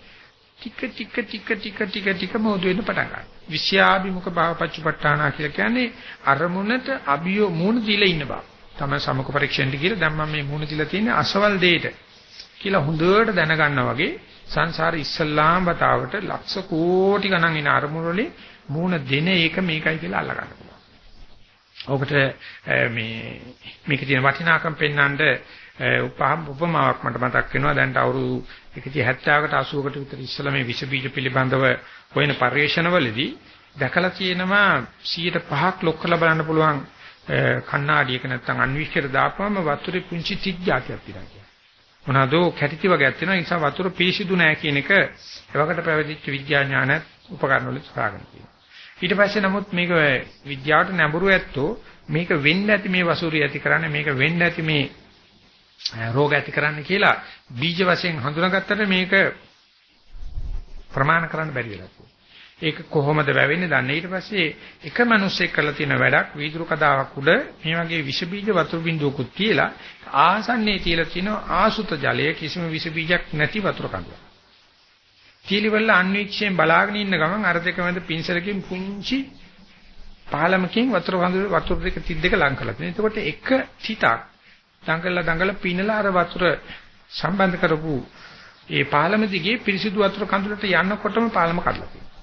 ටික ටික ටික ටික ටික ටික මොහොත වෙන පටන් ගන්නවා. විෂයාභිමුඛ භාව පච්චපට්ඨාන කියලා කියන්නේ අරමුණට අභියෝ මූණ දීලා ඉන්න බව. තමයි සමක පරීක්ෂණට කියලා දැන් මම මේ මූණ දීලා තියෙන්නේ අසවල් දෙයට කියලා හොඳට දැනගන්නා වගේ සංසාර ඉස්සල්ලාම බතාවට ලක්ෂ කෝටි ගණන් එන අරමුණු වලින් මූණ දෙන එක මේකයි කියලා අල්ලගන්න පුළුවන්. ඔකට මේ මේකේ තියෙන වටිනාකම් පෙන්වන්නට උපමාවක් මට මතක් වෙනවා දැන් අවුරුදු 170කට 80කට විතර ඉස්සලා මේ විස බීජ පිළිබඳව හොයන පරිශ්‍රණවලදී දැකලා තියෙනවා 105ක් ලොක් කරලා බලන්න පුළුවන් කණ්ණාඩියක නැත්නම් අන්විෂ්කර දාපුවම වතුරේ පුංචි තිග්ජාතියක් තියෙනවා. මොනවාදෝ කැටිති වගේක් තියෙනවා. ඒ නිසා වතුර පිරිසිදු නැහැ කියන එක එවකට පැවතිච්ච විද්‍යාඥාන උපකරණ වල සාකච්ඡා තියෙනවා. ඊට පස්සේ නමුත් මේක විද්‍යාවට නැඹුරු ඇත්තෝ මේක වෙන්න ඇති මේ වසූරිය ඇති කරන්නේ මේක වෙන්න ඇති මේ රෝග ඇති කරන්න කියලා බීජ වශයෙන් හඳුනාගත්තට මේක ප්‍රමාණ කරන්න බැරි වෙලා ඒක කොහොමද වැවෙන්නේ දන්නේ ඊට පස්සේ එක මිනිස්සෙක් කරලා තියෙන වැඩක් වීදුරු කදාවක් උඩ මේ වගේ විස බීජ වතුරු බිඳුවකුත් තියලා ආසන්නයේ තියලා තියෙන ආසුත ජලය කිසිම විස බීජයක් නැති වතුර කඳුවක්. තීලිවල අන්වීක්ෂයෙන් බලාගෙන ඉන්න ගමන් අර දෙක මැද පින්සරකින් පුංචි පාලමකින් වතුර කඳුල වතුර දෙක තිත් දෙක ලං කරලා තියෙනවා. එතකොට එක තිතක් දඟලලා දඟලලා පිනලා අර වතුර සම්බන්ධ කරපු ඒ පාලම දිගේ පිරිසිදු වතුර කඳුලට යනකොටම පාලම කඩලා තියෙනවා.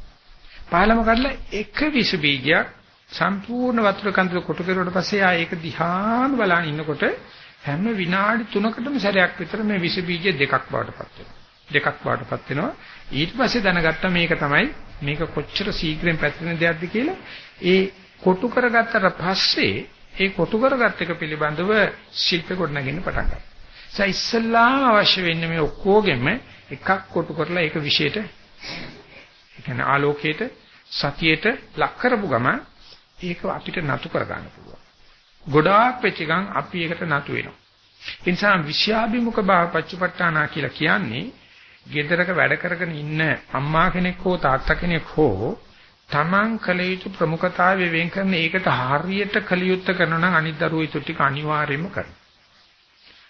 පාලම කඩලා එක විස බීජයක් සම්පූර්ණ වතුර කඳුල කොටු කරුවට පස්සේ ආ ඒක දිහාම බලන් ඉන්නකොට හැම විනාඩි 3කටම සැරයක් විතර මේ විස බීජ දෙකක් බවටපත් වෙනවා. දෙකක් බවටපත් වෙනවා. ඊට පස්සේ දැනගත්තා මේක තමයි මේක කොච්චර ශීඝ්‍රයෙන් පැතිරෙන දෙයක්ද කියලා. ඒ කොටු කරගත්තට පස්සේ ඒ කොටු කරගත් එක පිළිබඳව ශිල්ප ගොඩනගන්න පටන් ගන්නවා. ඒ ඉස්සල්ලාම අවශ්‍ය වෙන්නේ මේ ඔක්කොගෙම එකක් කොටු කරලා ඒක විශේෂයට ඒ කියන්නේ ආලෝකයට සතියට ලක් කරපු ගම ඒක අපිට නතු කර ගන්න පුළුවන්. ගොඩාක් වෙච්ච ගමන් අපි ඒකට නතු වෙනවා. ඒ නිසා විෂයාභිමුඛ භාව පච්චපට්ඨානා කියලා කියන්නේ ගෙදරක වැඩ කරගෙන ඉන්න අම්මා කෙනෙක් හෝ තාත්තා කෙනෙක් හෝ තමන් කළ යුතු ප්‍රමුඛතාවය වෙන් කරන ඒකට හරියට කලියුත්ත කරනවා නම් අනිත් දරුවෝ ඊට ටික අනිවාර්යයෙන්ම කරනවා.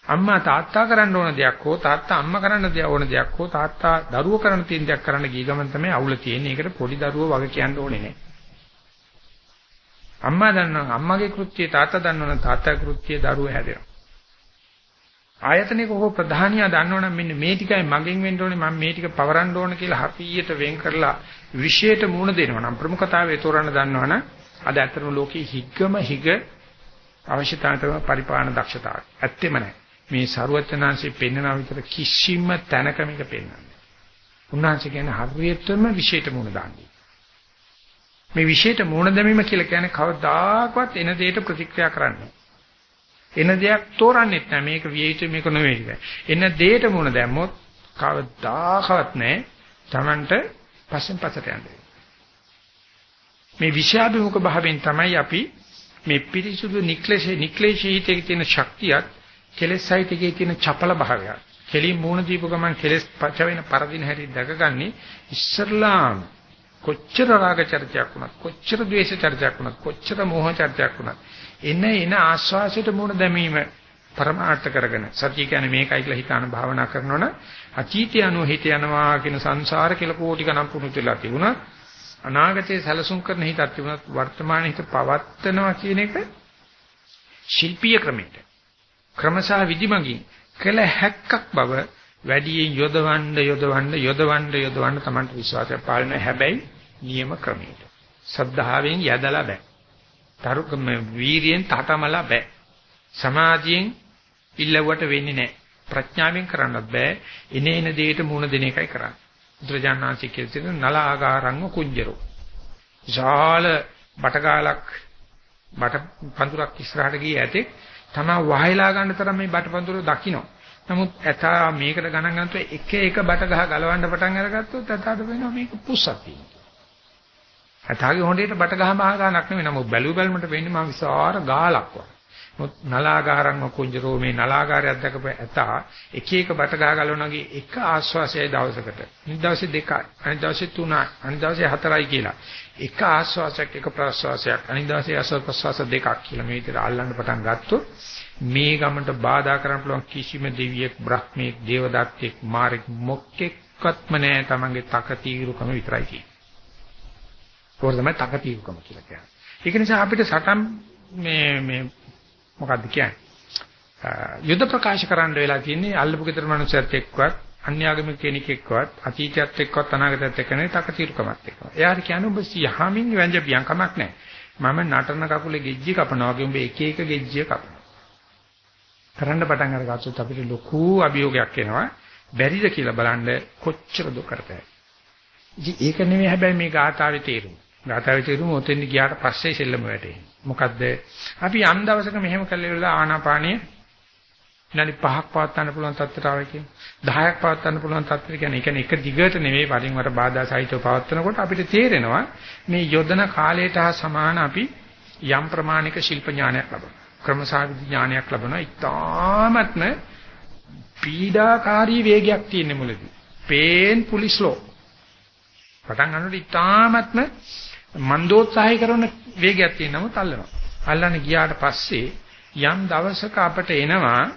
අම්මා තාත්තා කරන්න ඕන දෙයක් හෝ තාත්තා අම්මා කරන්න ඕන දෙයක් හෝ තාත්තා දරුවෝ කරන්න තියෙන දෙයක් කරන්න ගිය ගමන් තමයි අවුල තියෙන්නේ. ඒකට පොඩි දරුවෝ වගේ කියන්න ඕනේ නැහැ. අම්මා දන්නවා අම්මගේ කෘත්‍යය තාත්තා දන්නවනම් තාත්තාගේ කෘත්‍යය දරුවෝ හැදෙනවා. ආයතනික හෝ ප්‍රධානියා දන්නවනම් මෙන්න මේ ටිකයි මගෙන් වෙන්න ඕනේ මම මේ ටික පවරන්න ඕන කියලා හරියට වෙන් කරලා විශේෂයට මුණ දෙනවා නම් ප්‍රමුඛතාවය තෝරන්න දන්නවනම් අද ඇත්තම ලෝකයේ හිග්ගම හිග අවශ්‍යතාවය තමයි පරිපාලන දක්ෂතාවය. ඇත්තෙම නැහැ. මේ ਸਰුවචනාංශේ පෙන්නවා විතර කිසිම තැනක මේක පෙන්වන්නේ. උන්වහන්සේ කියන්නේ හරියටම විශේෂයට මුණ දාන්නේ. මේ විශේෂයට මුණ දැමීම කියලා කියන්නේ කවදාකවත් එන දෙයට ප්‍රතික්‍රියා කරන්නේ එන දෙයක් තෝරන්නෙත් නැහැ මේක විය යුතු මේක නෙවෙයි. එන දෙයට මුණ දැම්මොත් කවදාකවත් නැහැ. Tamanට පස්සෙන් පස්සට යන්නේ. මේ විෂයාභිමුඛ භාවයෙන් තමයි අපි මේ පිරිසුදු නික්ලේශේ නික්ලේශී හිතේ තියෙන ශක්තියත් කෙලෙස් සහිතකේ තියෙන චපල භාවයත් කෙලින් මූණ දීපු ගමන් කෙලෙස් පච වෙන පරදින හැටි දැකගන්නේ ඉස්සරලාම කොච්චර රාග චර්චයක් වුණත් කොච්චර ද්වේෂ චර්චයක් වුණත් කොච්චර මෝහ චර්චයක් වුණත් එන එන ආස්වාසයට මූණ දැමීම පරමාර්ථ කරගෙන සත්‍ය කියන්නේ මේකයි කියලා හිතාන භාවනා කරනවනම් අතීතය අනුව හිත යනවා කියන සංසාර කියලා කෝටි ගණන් පුරුදු වෙලා තිබුණා. අනාගතයේ සැලසුම් කරන හිතක් තිබුණත් වර්තමාන හිත පවත්නවා කියන එක ශිල්පීය ක්‍රමයකට ක්‍රමසහ විධිමගින් කළ හැක්කක් බව වැඩියෙන් යොදවන්න යොදවන්න යොදවන්න යොදවන්න තමයි විශ්වාසය පාලනය හැබැයි නියම ක්‍රමයකට සද්ධාවෙන් යදලා බෑ. තරුකම වීරියෙන් තටමලා බෑ. සමාධියෙන් ඉල්ලුවට වෙන්නේ නැහැ ප්‍රඥාවෙන් කරන්නත් බෑ එනේන දෙයට මුණ දෙන එකයි කරන්නේ බුදුරජාණන්සේ කියලා තියෙන නලාගාරංව කුංජරෝ. විශාල බටගාලක් බට පඳුරක් ඉස්සරහට ගියේ ඇතෙක් තමා වහයලා ගන්න තරම් මේ බට පඳුර දකින්න. නමුත් ඇතා මේකට ගණන් ගන්නකොට එක එක බට ගහ ගලවන්න පටන් අරගත්තොත් ඇතාට වෙනවා මේක පුස්සක් තියෙනවා. ඇතාගේ හොඬේට බට ගහ මහා ගන්නක් නෙවෙයි. නමුත් බැලු බැලමට වෙන්නේ මම විසාර ගාලක් වගේ. නලාගාරං කුංජරෝ මේ නලාගාරයක් දැකපු ඇතා එක එක බට ගහ ගලවනගේ එක ආශ්වාසයයි දවසකට. අනිත් දවසේ දෙකයි, අනිත් දවසේ තුනයි, අනිත් දවසේ හතරයි කියලා. එක ආශ්වාසයක් එක ප්‍රශ්වාසයක්, අනිත් දවසේ ආශ්වාස ප්‍රශ්වාස දෙකක් කියලා මේ විදිහට අල්ලන්න පටන් ගත්තොත් මේ ගමන්ට බාධා කරන්න පුළුවන් කිසිම දෙවියෙක්, බ්‍රහ්මෙක්, දේවදත්තෙක්, මාරෙක් මොකෙක්වත්ම නැහැ. Tamange තකතිරුකම විතරයි තියෙන්නේ. ඒක තමයි තකතිරුකම කියලා කියන්නේ. ඒක නිසා අපිට සටන් මේ මේ මොකද්ද කියන්නේ යුද ප්‍රකාශ කරන්න වෙලා තියෙන්නේ අල්ලපු ගෙදර මනුස්සයත් එක්කවත් අන්‍යාගමික කෙනෙක් එක්කවත් අතීතයත් එක්කවත් අනාගතයත් එක්ක නෙවෙයි තකතිරුකමත් එක්ක. එයාට කියන්නේ ඔබ සියහමින් වැංජ පියන් කමක් නැහැ. මම නටන කකුලේ ගෙජ්ජි කපනවා වගේ උඹ එක එක ගෙජ්ජිය කපනවා. කරන්න පටන් අරගත්තොත් අපිට ලොකු අභියෝගයක් එනවා. බැරිද කියලා බලන්න කොච්චර දුකටද. ඉතින් ඒක නෙමෙයි හැබැයි මේ ගාථාවේ තේරුම. ගාථාවේ තේරුම ඔතෙන් ගියාට පස්සේ සෙල්ලම වැටෙන්නේ. මොකද්ද? අපි යම් දවසක මෙහෙම කළේලා ආනාපානිය විනාඩි 5ක් පවත්වන්න පුළුවන් තත්ත්වයට ආවයි කියන්නේ. 10ක් පවත්වන්න පුළුවන් තත්ත්වයට කියන්නේ. ඒ කියන්නේ එක දිගට නෙවෙයි වරින් වර බාධා සහිතව පවත්වනකොට අපිට තේරෙනවා මේ යොදන කාලයට හා සමාන අපි යම් ප්‍රමාණික ශිල්ප ඥානයක් ලබනවා. ක්‍රමසාවිදි ඥානයක් ලබනවා. ඉතාමත්ම පීඩාකාරී වේගයක් තියෙන මුලදී. පේන් පුලිස්ලෝ. පටන් ගන්නකොට ඉතාමත්ම මන්දෝත්සාහය කරන වේගයක් තියෙන නමුත් අල්ලනවා. අල්ලන්න ගියාට පස්සේ යම් දවසක අපට එනවා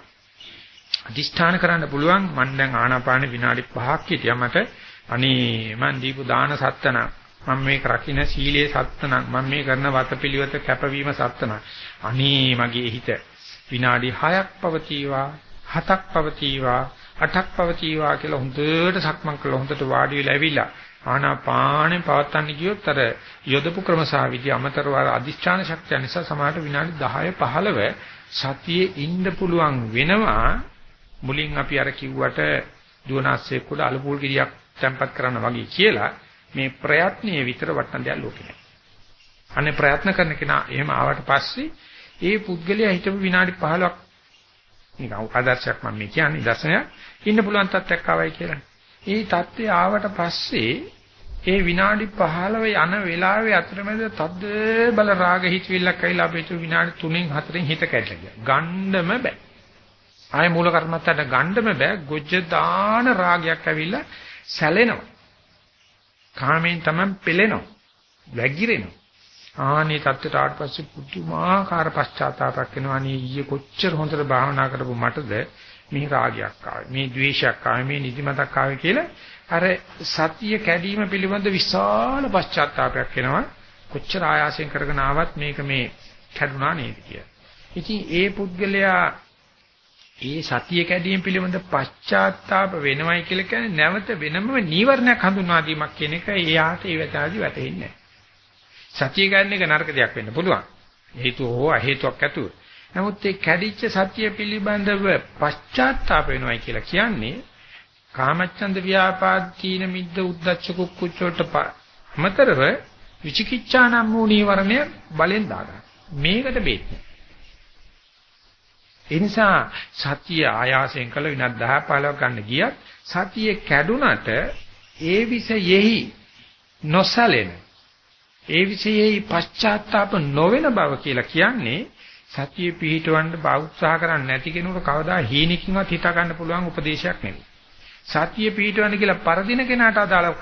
අදිෂ්ඨාන කරන්න පුළුවන් මම දැන් ආනාපාන විනාඩි 5ක් හිටියා මට. අනේ මං දීපු දාන සත්තන. මම මේක රකින්න සීලයේ සත්තන. මම මේ කරන වතපිලිවෙත කැපවීම සත්තන. අනේ මගේ හිත. විනාඩි 6ක් පවතිවා 7ක් පවතිවා 8ක් පවතිවා කියලා හොඳට සක්මන් කළා. හොඳට වාඩි වෙලා ඇවිල්ලා ආනාපානෙන් පවත්තන්න ගියොත් අර යොදපු ක්‍රමසාවිදි අමතරව අදිෂ්ඨාන ශක්තිය නිසා සමහරට විනාඩි 10 15 සතියේ ඉන්න පුළුවන් වෙනවා මුලින් අපි අර කිව්වට දුවනාස්සෙක් උඩ අලුපුල් කිරියක් තැම්පත් කරන්න වගේ කියලා මේ ප්‍රයත්නයේ විතර වටන දෙයක් ලෝකේ නැහැ. අනේ ප්‍රයත්න කරන කෙනා එහෙම ආවට පස්සේ ඒ පුද්ගලයා හිටපු විනාඩි 15ක් නිකන් ආදර්ශයක් මම මේ කියන්නේ දර්ශනයක් ඉන්න පුළුවන් තත්ත්වයක් ආවයි කියලා. ඒ தත්ත්වය ආවට පස්සේ ඒ විනාඩි 15 යන වෙලාවේ අතරමැද තද්ද බල රාග හිතවිල්ලක් ඇවිල්ලා අපිට විනාඩි 3න් 4න් හිත කැඩලා ගියා. ගණ්ඩම බෑ. ආය මූල කර්මත්තට ගණ්ඩම බෑ. ගොජ්ජ දාන රාගයක් ඇවිල්ලා සැලෙනවා. කාමෙන් තමයි පෙලෙනවා. වැගිරෙනවා. ආනේ தත්ත්වයට ආවට පස්සේ පුදුමාකාර පශ්චාත්තාවයක් වෙනවා. අනේ ඊයේ කොච්චර හොඳට භාවනා කරපු මටද මේ රාගයක් ආවේ මේ ද්වේෂයක් ආවේ මේ නිදිමතක් ආවේ කියලා අර සතිය කැඩීම පිළිබඳ විශාල පශ්චාත්තාවයක් එනවා කොච්චර ආයාසයෙන් කරගෙන ආවත් මේක මේ කැඩුනා නේද කියලා. ඉතින් ඒ පුද්ගලයා ඒ සතිය කැඩීම පිළිබඳ පශ්චාත්තාප වෙනවයි කියලා කියන්නේ නැවත වෙනම නීවරණයක් හඳුන්වා දීමක් කියන එක එයාට ඒ වෙතාවේදී වැටහෙන්නේ නැහැ. සතිය ගන්න එක නරක දෙයක් වෙන්න පුළුවන්. හේතුව හෝ අහේතුවක් ඇතුව. නමුත් ඒ කැඩිච්ච සත්‍ය පිළිබඳව පශ්චාත්තාප වෙනවයි කියලා කියන්නේ කාමච්ඡන්ද ව්‍යාපාද තීන මිද්ද උද්දච්ච කුක්කුච්චෝට අමතරව විචිකිච්ඡා නම් වූ නීවරණය බලෙන් දාගන්න. මේකට බේත් ඒ නිසා සතිය ආයාසයෙන් කළ විනාඩි 10 15ක් ගන්න ගියත් සතිය කැඩුනට ඒ විෂයෙහි නොසලෙන ඒ විෂයෙහි පශ්චාත්තාප නොවන බව කියලා කියන්නේ සතිය පිහිටවන්න බෞද්ධා කරන්නේ නැති කෙනෙකුට කවදා හීනකින්වත් හිතා ගන්න පුළුවන් උපදේශයක් නෙවෙයි. සතිය පිහිටවන්න කියලා පරදින කෙනාට අදාළ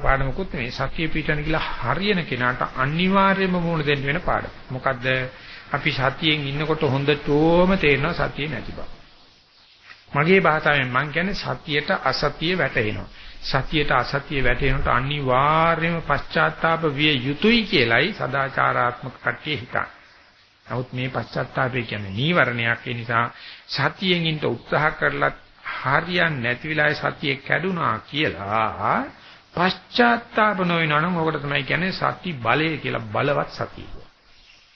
පාඩමකුත් නෙවෙයි. සතිය පිහිටවන්න කියලා හරියන කෙනාට අනිවාර්යයෙන්ම මුණ දෙන්න වෙන පාඩම. මොකද්ද? අපි සතියෙන් ඉන්නකොට හොඳටම තේරෙනවා සතිය නැති බව. මගේ භාෂාවෙන් මම කියන්නේ සතියට අසතිය වැටෙනවා. සතියට අසතිය වැටෙනකොට අනිවාර්යයෙන්ම පශ්චාත්තාප විය යුතුයි කියලයි සදාචාරාත්මක කට්ටිය හිතන්නේ. නමුත් මේ පශ්චාත්තාපය කියන්නේ නීවරණයක් ඒ නිසා සතියෙන් ඉන්න උත්සාහ කරලත් හරියන්නේ නැති වෙලාවේ සතිය කැඩුනා කියලා පශ්චාත්තාප නොවෙනවනම් ඔකට තමයි කියන්නේ සති බලය කියලා බලවත් සතිය.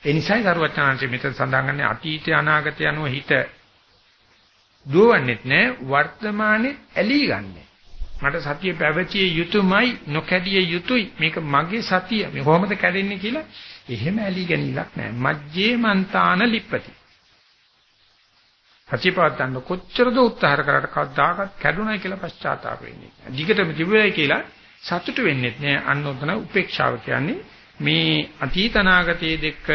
ඒ නිසායි සරුවචනාංශය මෙතන සඳහන් කරන්නේ අතීතය අනාගතය අනුව හිත දුවන්නේත් නෑ වර්තමානයේ ඇලී ගන්නෑ. මට සතිය පැවතිය යුතුයමයි නොකැඩිය යුතුයි මේක මගේ සතිය මේ කොහොමද කැඩෙන්නේ කියලා එහෙම ඇලී ගැනීමක් නෑ මජ්ජේ මන්තාන ලිප්පති. සතිපවත්තන්න කොච්චරද උත්සාහ කරාට කවදාකවත් කැඩුනයි කියලා පශ්චාත්තාප වෙන්නේ නෑ දිගටම තිබුණයි කියලා සතුටු වෙන්නේත් නෑ. අන්න උතන උපේක්ෂාව කියන්නේ මේ අතීත අනාගතයේ දෙක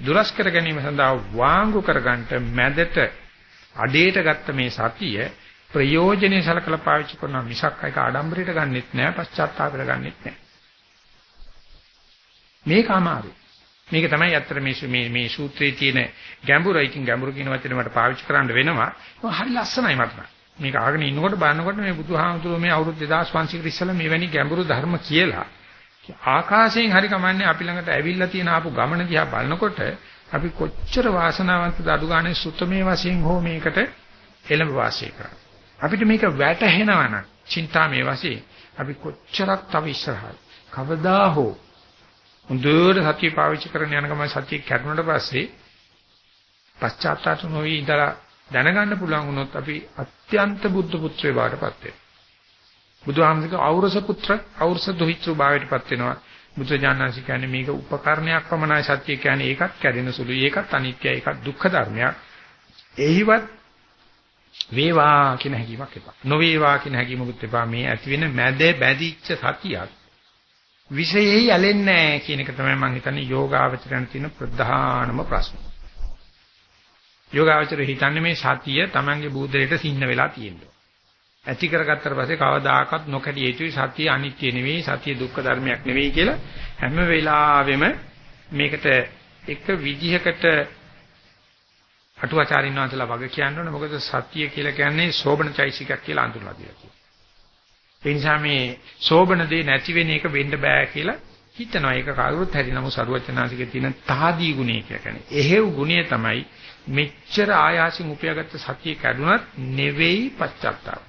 දුරස් කර ගැනීම සඳහා වාංගු කරගන්නට මැදට අඩේට ගත්ත මේ සතිය ප්‍රයෝජනෙයි සලකලා පාවිච්චි කරනවා මිසක් ඒක ආඩම්බරයට ගන්නෙත් නෑ පශ්චාත්තාපයට ගන්නෙත් නෑ. මේක අමාරුයි. මේක තමයි අත්‍තර මේ මේ මේ සූත්‍රයේ තියෙන ගැඹුරයි ඉතින් ගැඹුරු කියන වචනේ මට පාවිච්චි කරන්න වෙනවා. හරි ලස්සනයි මට. මේක අහගෙන ඉන්නකොට බලනකොට මේ බුදුහාමුදුරුවෝ මේ අවුරුදු 2500 කට ඉස්සෙල්ලා මෙවැනි ගැඹුරු ධර්ම කියලා ආකාශයෙන් හරි කමන්නේ අපි ළඟට ඇවිල්ලා තියෙන ආපු ගමන දිහා බලනකොට අපි කොච්චර වාසනාවන්තද අඩු ගානේ සුත්තමේ වශයෙන් හෝ මේකට එළඹ වාසය කරා. අපිට මේක වැටහෙනවා නම් චින්තාමේ වශයෙන් අපි කොච්චරක් තව ඉස්සරහද කවදා හෝ හොඳට සතිය පාවිච්චි කරන යන ගමන් සතිය කැඩුනට පස්සේ පශ්චාත්තාප නොවි ඉඳලා දැනගන්න පුළුවන් වුණොත් අපි අත්‍යන්ත බුද්ධ පුත්‍රයෙ බාටපත් වෙනවා. බුදුහාමුදුරුවෝ අවරස පුත්‍ර අවරස දොහිත්‍ර භාවයටපත් වෙනවා. බුදුජානනාංශ කියන්නේ මේක උපකරණයක් පමණයි සත්‍ය කියන්නේ ඒකත් කැඩෙන සුළුයි ඒකත් අනිත්‍යයි ඒකත් දුක්ඛ ධර්මයක්. එහිවත් වේවා කියන හැඟීමක් එපා. නොවේවා කියන හැඟීමකුත් එපා. මේ ඇති වෙන මැද බැඳිච්ච සතියක් විශේෂයි ඇලෙන්නේ නැහැ කියන එක තමයි මම හිතන්නේ යෝගාවචරයන් තියෙන ප්‍රධානම ප්‍රශ්න. යෝගාවචරය හිතන්නේ මේ සතිය Tamange බුද්ධලයට සින්න වෙලා තියෙනවා. ඇති කරගත්තට පස්සේ කවදාකවත් නොකඩිය යුතුයි සතිය අනිත්‍ය නෙවෙයි සතිය දුක්ඛ ධර්මයක් නෙවෙයි කියලා හැම වෙලාවෙම මේකට එක විදිහකට අටුවාචාරින් වහන්සේලා වග කියන්න මොකද සතිය කියලා කියන්නේ සෝබන චෛසිකයක් කියලා අඳුනලා දීලා තියෙනවා. ඒ නිසා මේ සෝබන දේ නැති වෙන එක වෙන්න බෑ කියලා හිතනවා. ඒක කවුරුත් හරි නමුත් සරුවචනාසිකේ තියෙන තාදී ගුණය කියලා කියන්නේ. එහෙව් ගුණය තමයි මෙච්චර ආයාසින් උපයාගත්ත සතිය කැඩුනත් නෙවෙයි පච්චත්තාව.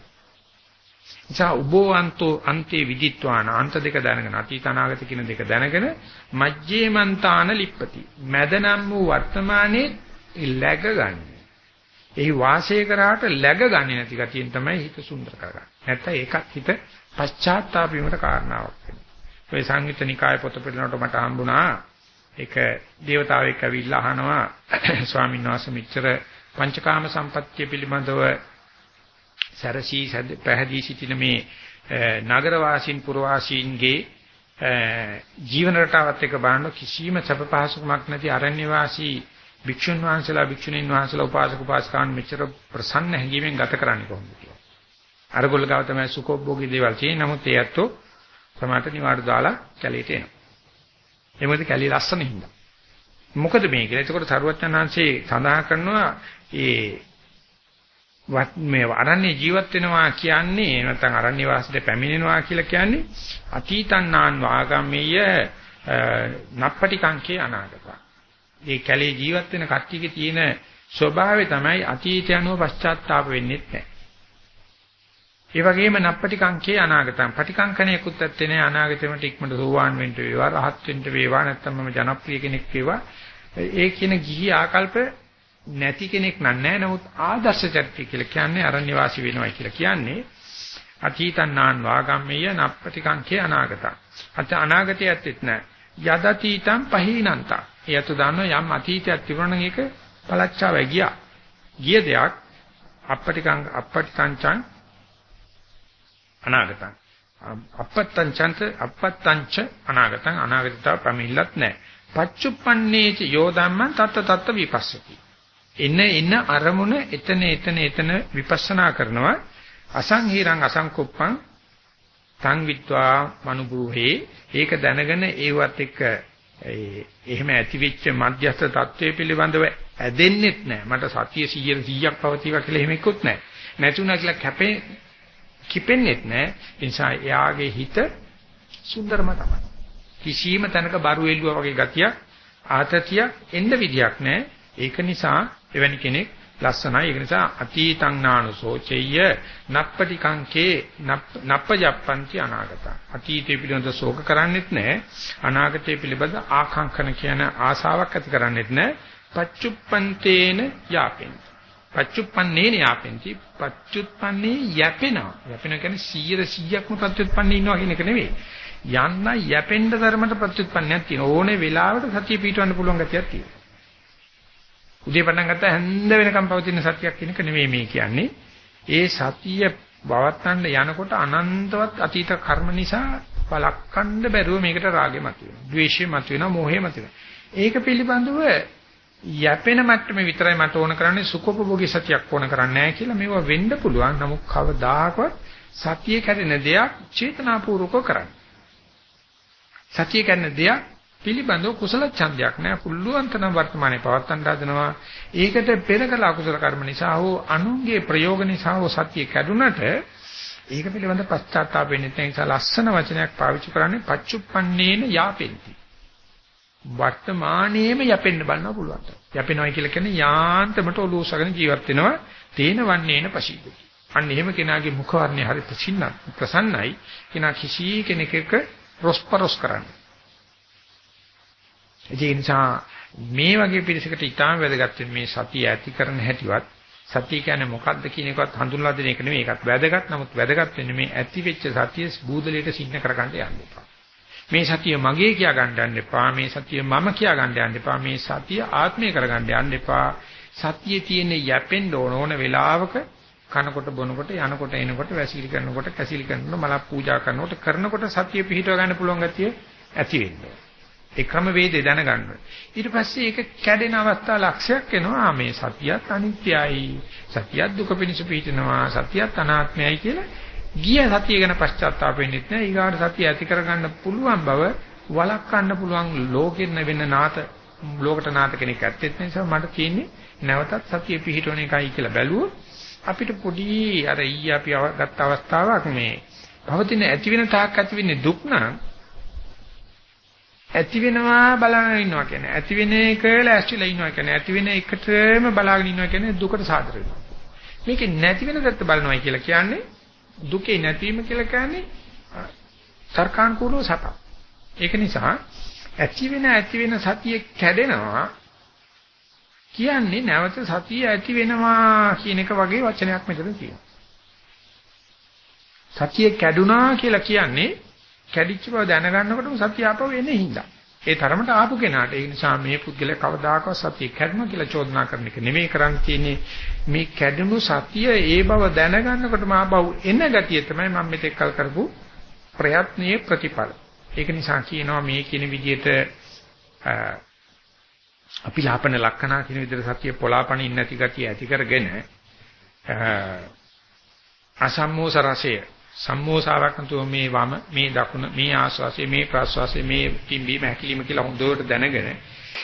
නිසා උබෝවන්තෝ අන්තේ විදිත්වාන අන්ත දෙක දැනගෙන අතීත අනාගත කියන දෙක දැනගෙන මජ්ජේමන්තාන ලිප්පති මැදනම් වූ වර්තමානයේ läග ගන්න. එහි වාසය කරාට läග ගන්නේ නැති ගතියෙන් තමයි හිත සුන්දර කරගන්නේ. නැත්නම් ඒකත් හිත පශ්චාත්තාප වීමට කාරණාවක් වෙනවා. ඔය සංයුත්ත නිකාය පොත පිළිනොට මට හම්බුණා. ඒක දේවතාවෙක් ඇවිල්ලා අහනවා ස්වාමීන් වහන්සේ මෙච්චර පංචකාම සම්පත්තිය පිළිබඳව සැරසී පැහැදී සිටින මේ නගර වාසීන් පුරවාසීන්ගේ ජීවන රටාවත් එක්ක බලන කිසිම සැප පහසුකමක් නැති අරණ්‍ය වාසී භික්ෂුන් වහන්සේලා භික්ෂුණීන් වහන්සේලා උපාසක උපාසිකාන් මෙච්චර ප්‍රසන්න හැඟීමෙන් ගත කරන්නේ කොහොමද කියලා. අරගොල්ල ගාව තමයි සුඛෝභෝගී දේවල් තියෙන්නේ. නමුත් ඒ ඇත්තෝ සමාත නිවාඩු දාලා කැලේට එනවා. ඒ මොකද කැලේ ලස්සන හින්දා. මොකද මේ කියලා. එතකොට සරුවචනාංශේ සඳහන් කරනවා ඒ මේ අරණ්‍ය ජීවත් වෙනවා කියන්නේ නැත්නම් අරණ්‍ය වාසයට පැමිණෙනවා කියලා කියන්නේ අතීතන්නාන් වාගම්මීය නප්පටිකංකේ අනාගත. මේ කැලේ ජීවත් වෙන කට්ටියගේ තියෙන ස්වභාවය තමයි අතීතය අනුව පශ්චාත්තාප වෙන්නේ නැහැ. ඒ වගේම නප්පටිකංකේ අනාගතං පටිකංකණයකුත් ඇත්තේ නැහැ අනාගතෙමට ඉක්මනට සෝවාන් වෙන්න වේවා රහත් වෙන්න වේවා නැත්නම් මම ජනප්‍රිය කෙනෙක් වේවා ඒ කියන ගිහි ආකල්ප නැති කෙනෙක් නෑ නමුත් ආදර්ශ චරිතය කියලා කියන්නේ අරණ්‍ය වාසී වෙනවා කියලා කියන්නේ අතීතං නාන් වාගම්මේය නප්පටිකංකේ අනාගතං. අත අනාගතය ඇත්තෙත් නැහැ. යදතීතං පහීනන්ත. එයතු දන්නව යම් අතීතයක් තිබුණා නම් ඒක පළච්චාවයි ගියා. ගිය දෙයක් අපටිකං අපටිකංචං අනාගතං. අපත්තංචන්ත අපත්තංච අනාගතං අනාගතතාව පැමිණිලත් නැහැ. පච්චුප්පන්නේච යෝ ධම්මං තත්ත තත්ත විපස්සති. එන එන අරමුණ එතන එතන එතන විපස්සනා කරනවා අසංහීරං අසංකුප්පං තං විත්වා මනුභූහේ ඒක දැනගෙන ඒවත් එක්ක එහෙම ඇතිවෙච්ච මධ්‍යස්ථ தત્ත්වයේ පිළිබඳව ඇදෙන්නෙත් නැහැ මට සතිය 100 100ක් පවතිවා කියලා එහෙම එක්කුත් නැහැ නැතුණා කියලා කැපේ කිපෙන්නෙත් නැහැ ඒ නිසා එයාගේ හිත සුන්දරම තමයි. කිසියම් තැනක බරු එල්ලුවා වගේ ගතියක් ආතතියක් එන්න විදියක් නැහැ ඒක නිසා එවැනි කෙනෙක් ලස්සනයි. ඒක නිසා අතීතං නානුසෝචෙය්‍ය නප්පටිකංකේ නප්පජප්පන්ති අනාගත. අතීතය පිළිබඳ ශෝක කරන්නේත් නැහැ අනාගතය පිළිබඳ ආකාංකන කියන ආසාවක් ඇති කරන්නේත් නැහැ පච්චුප්පන්තේන යාපෙන්ති. පච්චුප්පන්නේන යාපෙන්ති. පච්චුප්පන්නේ යැපෙනවා. යැපෙන කියන්නේ 100%ක්ම පච්චුප්පන්නේ ඉන්නවා කියන එක නෙවෙයි. යන්න යැපෙන්න ධර්මයට ප්‍රත්‍යুৎපන්නයක් තියෙන ඕනේ වෙලාවට සතිය පිටවන්න පුළුවන් ගතියක් තියෙනවා. උදේ පටන් ගත්ත හැන්ද වෙනකම් පවතින සතියක් කියන එක නෙමෙයි මේ කියන්නේ. ඒ සතිය බවත්තන්න යනකොට අනන්තවත් අතීත කර්ම නිසා බලක්කන්න බැරුව මේකට රාගෙ මතුවෙනවා. ද්වේෂෙ මතුවෙනවා, මොහෙ මතුවෙනවා. ඒක පිළිබඳව යැපෙන මට්ටමේ විතරයි මට ඕන කරන්නේ සුඛෝපභෝගී සතියක් ඕන කරන්නේ නැහැ කියලා මේවා වෙන්න පුළුවන්. නමුත් කවදාකවත් සතිය කැඩෙන දෙයක් චේතනාපූර්වක කරන්න. සතිය කැඩෙන දෙයක් පිළිබඳව කුසල ඡන්දයක් නෑ පුළුවන් තරම් වර්තමානයේ පවත්තන්න හදනවා ඒකට පෙර කළ අකුසල කර්ම නිසා හෝ අනුන්ගේ ප්‍රයෝග නිසා හෝ සත්‍ය කැඩුනට ඒක පිළිබඳ පශ්චාත්තාප වෙන්නේ නැහැ නිසා ලස්සන වචනයක් පාවිච්චි කරන්නේ පච්චුප්පන්නේන යාපෙන්ති වර්තමානයේම යැපෙන්න බලන්න පුළුවන්. යැපෙනවා කියලා කියන්නේ යාන්තමට ඔලුව උසගෙන ජීවත් වෙනවා තේන වන්නේන පසීදති. අන්න එහෙම කෙනාගේ මුඛ වර්ණය හරි ප්‍රසින්න ප්‍රසන්නයි. කෙනා කිසි කෙනෙකුක රොස්පරොස් කරන්නේ. ඒ නිසා මේ වගේ පිරිසකට ඊටාම වැදගත් මේ සතිය ඇති කරන හැටිවත් සතිය කියන්නේ මොකක්ද කියන එකවත් හඳුන්වා දෙන එක නෙමෙයි ඒකත් වැදගත් නමුත් වැදගත් වෙන්නේ මේ ඇති වෙච්ච සතිය බූදලයට සින්න කරගන්න යන්න එපා. මේ සතිය මගේ කියා ගන්න යන්න එපා. මේ සතිය මම කියා ගන්න යන්න එපා. මේ සතිය ආත්මය කරගන්න යන්න එපා. සතියේ තියෙන යැපෙන්න ඕන ඕන වෙලාවක කනකොට බොනකොට යනකොට එනකොට වැසිලි කරනකොට කැසිලි කරනකොට මල පූජා කරනකොට කරනකොට සතිය පිහිටව ගන්න පුළුවන් ගතිය ඇති වෙන්නේ. ඒ ක්‍රම වේදේ දැනගන්න. ඊට පස්සේ ඒක කැඩෙන අවස්ථා ලක්ෂයක් එනවා. මේ සතියත් අනිත්‍යයි. සතියත් දුක පිණිස පිටිනවා. සතියත් අනාත්මයයි කියලා ගිය සතිය ගැන පශ්චාත්තාප වෙන්නෙත් නෑ. ඊගාට සතිය ඇති කරගන්න පුළුවන් බව වළක්වන්න පුළුවන් ලෝකෙන්න වෙන නාත ලෝකට නාත කෙනෙක් ඇත්තෙත් නිසා මට තියෙන්නේ නැවතත් සතිය පිහිටවන එකයි කියලා බැලුවොත් අපිට පොඩි අර ඊ අපි ගත්ත අවස්ථාවක් මේ පවතින ඇති වෙන තාක් ඇති වෙන්නේ දුක් නම් ඇති වෙනවා බලාගෙන ඉන්නවා කියන්නේ ඇති වෙන එක ලෑස්තිලා ඉන්නවා කියන්නේ ඇති වෙන එකටම බලාගෙන ඉන්නවා කියන්නේ දුකට සාදර වෙනවා. මේකේ නැති වෙන දත්ත බලනවායි කියලා කියන්නේ දුකේ නැතිවීම කියලා කියන්නේ තර්කානුකූලව සප. ඒක නිසා ඇති වෙන ඇති වෙන සතිය කැඩෙනවා කියන්නේ නැවත සතිය ඇති වෙනවා කියන එක වගේ වචනයක් මෙතන තියෙනවා. සතිය කැඩුනා කියලා කියන්නේ කැඩිච්ච බව දැනගන්නකොටම සතිය ආපහු එන්නේ හින්දා. ඒ තරමට ආපු කෙනාට ඒ නිසා මේ පුද්ගලයා කවදාකවත් සතිය කැඩුණා කියලා චෝදනා කරන එක නෙමෙයි කරන්න තියෙන්නේ මේ කැඩුණු සතිය ඒ බව දැනගන්නකොටම ආපහු එන ගතිය තමයි මම මෙතෙක් කල් කරපු ප්‍රයත්නයේ ප්‍රතිඵල. ඒක නිසා කියනවා මේ කියන විදිහට අපි ලාපන ලක්ෂණා කියන විදිහට සතිය පොලාපණින් නැති ගතිය ඇති කරගෙන අසම්මෝස රසය සම්මෝසාවක් නැතුව මේ වම මේ දකුණ මේ ආස්වාසය මේ ප්‍රාස්වාසය මේ පිම්බීම හැකිලිම කියලා හොඳට දැනගෙන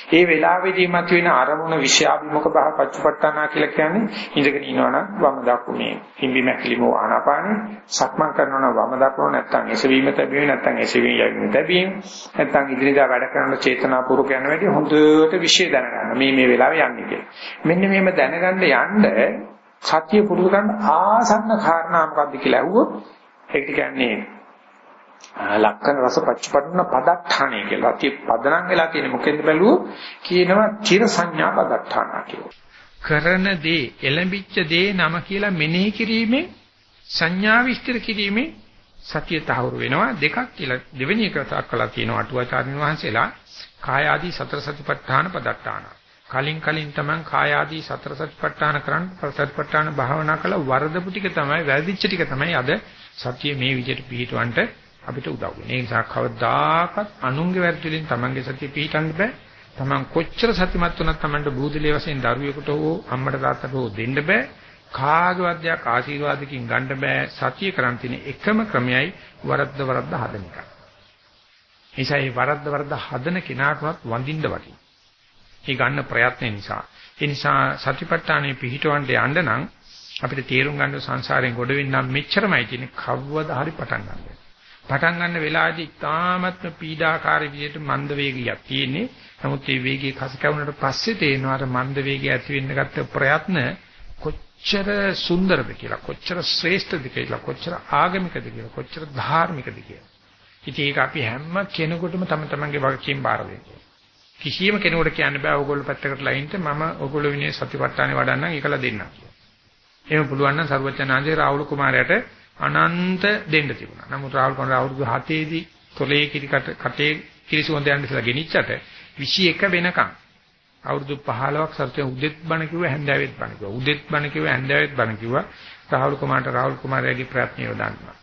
ඒ වෙලාවේදී මතුවෙන අරමුණ විෂයාභිමුඛ බහ පච්චපට්ඨානා කියලා කියන්නේ ඉඳගෙන ඉනවනම් වම දකුණ මේ පිම්බීම හැකිලිම ආනාපානෙ සක්මන් කරනවා වම දකුණ නැත්තම් එසවීම තැබීම නැත්තම් එසවීම යැවීම තැබීම නැත්තම් ඉදිරියට වැඩ කරන චේතනාපූර්වක යන වැඩි හොඳට විෂය දැනගන්න. මේ මේ වෙලාවේ යන්නේ කියලා. මෙන්න මේව දැනගන්න යන්න සත්‍ය පුරුදු කරන්න ආසන්න කාරණා මොකද්ද කියලා අහුවොත් ඒකට කියන්නේ ලක්කන රස පච්චපට්ඨන පදත්තාණය කියලා. අති පදනම් වෙලා තියෙන මොකෙන්ද බැලුවෝ කියනවා චිර සංඥා පදත්තාණ කියලා. කරන දේ එළඹිච්ච දේ නම කියලා මෙනෙහි කිරීමෙන් සංඥා විස්තර කිරීමේ සතිය තහවුරු වෙනවා දෙකක් කියලා දෙවෙනි එක කතා තියෙනවා අටුවාචාර්යන් වහන්සේලා කාය ආදී සතර සතිපට්ඨාන පදට්ඨාන කලින් කලින් තමයි කාය ආදී සතර සතිපට්ඨාන කරන් සතිපට්ඨාන භාවනා කළ වරදපු ටික තමයි වැරදිච්ච ටික තමයි අද සතිය මේ විදිහට පිළිටවන්ට අපිට උදව් වෙන්නේ. ඒ නිසා කවදාකවත් අනුන්ගේ වැරදි වලින් තමන්ගේ සතිය පිළිටන්න බෑ. තමන් කොච්චර සතිමත් වුණත් තමන්ට බූදලිය වශයෙන් දරුවෙකුට හෝ අම්මට තාත්තට හෝ දෙන්න බෑ. කාගේවත් දෙයක් ආශිර්වාදකින් ගන්න බෑ. සතිය කරන් තියෙන එකම ක්‍රමයයි වරද්ද වරද්ද හදන එක. නිසා මේ වරද්ද වරද්ද හදන කෙනාටවත් වඳින්න වටිනවා. ඒ ගන්න ප්‍රයත්න නිසා. ඒ නිසා සතිපට්ඨානෙ පිහිටවන්න යන්න නම් අපිට තේරුම් ගන්න සංසාරයෙන් ගොඩ වෙන්න මෙච්චරමයි තියෙන්නේ කවවදා හරි පටන් ගන්න. පටන් ගන්න වෙලාවේදී ඉතාමත්ම පීඩාකාරී විදිහට මන්ද වේගයක් තියෙන්නේ. නමුත් මේ වේගය කස කැවුනට පස්සේ තේනවා අර මන්ද වේගය ඇති වෙන්න ගත්ත ප්‍රයත්න කොච්චර සුන්දරද කියලා, කොච්චර ශ්‍රේෂ්ඨද කියලා, කොච්චර ආගමිකද කියලා, කොච්චර ධාර්මිකද කියලා. ඉතින් ඒක අපි හැම කෙනෙකුටම තම තමන්ගේ වගකීම් බාර දෙන්න. කිසියම් කෙනෙකුට කියන්න බෑ ඕගොල්ලෝ පැත්තකට ලයින්ට මම ඕගොල්ලෝ විනේ සතිපට්ඨානේ වඩන්නම් ඒකලා දෙන්නම් කියලා. එහෙම පුළුවන් නම් සරුවචනාංශේ රාහුල කුමාරයාට අනන්ත දෙන්න තිබුණා. නමුත් රාහුල් කුමාරයා අවුරුදු 7 දී තොලේ කිරිකට කටේ කිරිසුවඳ යන්න ඉස්සලා ගෙනිච්චට 21 වෙනකන් අවුරුදු 15ක් සත්‍ය උදෙත් බණ කිව්වා හැන්දෑවෙත් බණ කිව්වා. උදෙත් බණ කිව්වා හැන්දෑවෙත් බණ කිව්වා. රාහුල් කුමාරට රාහුල් කුමාරයාගේ ප්‍රයත්නය යොදන්නවා.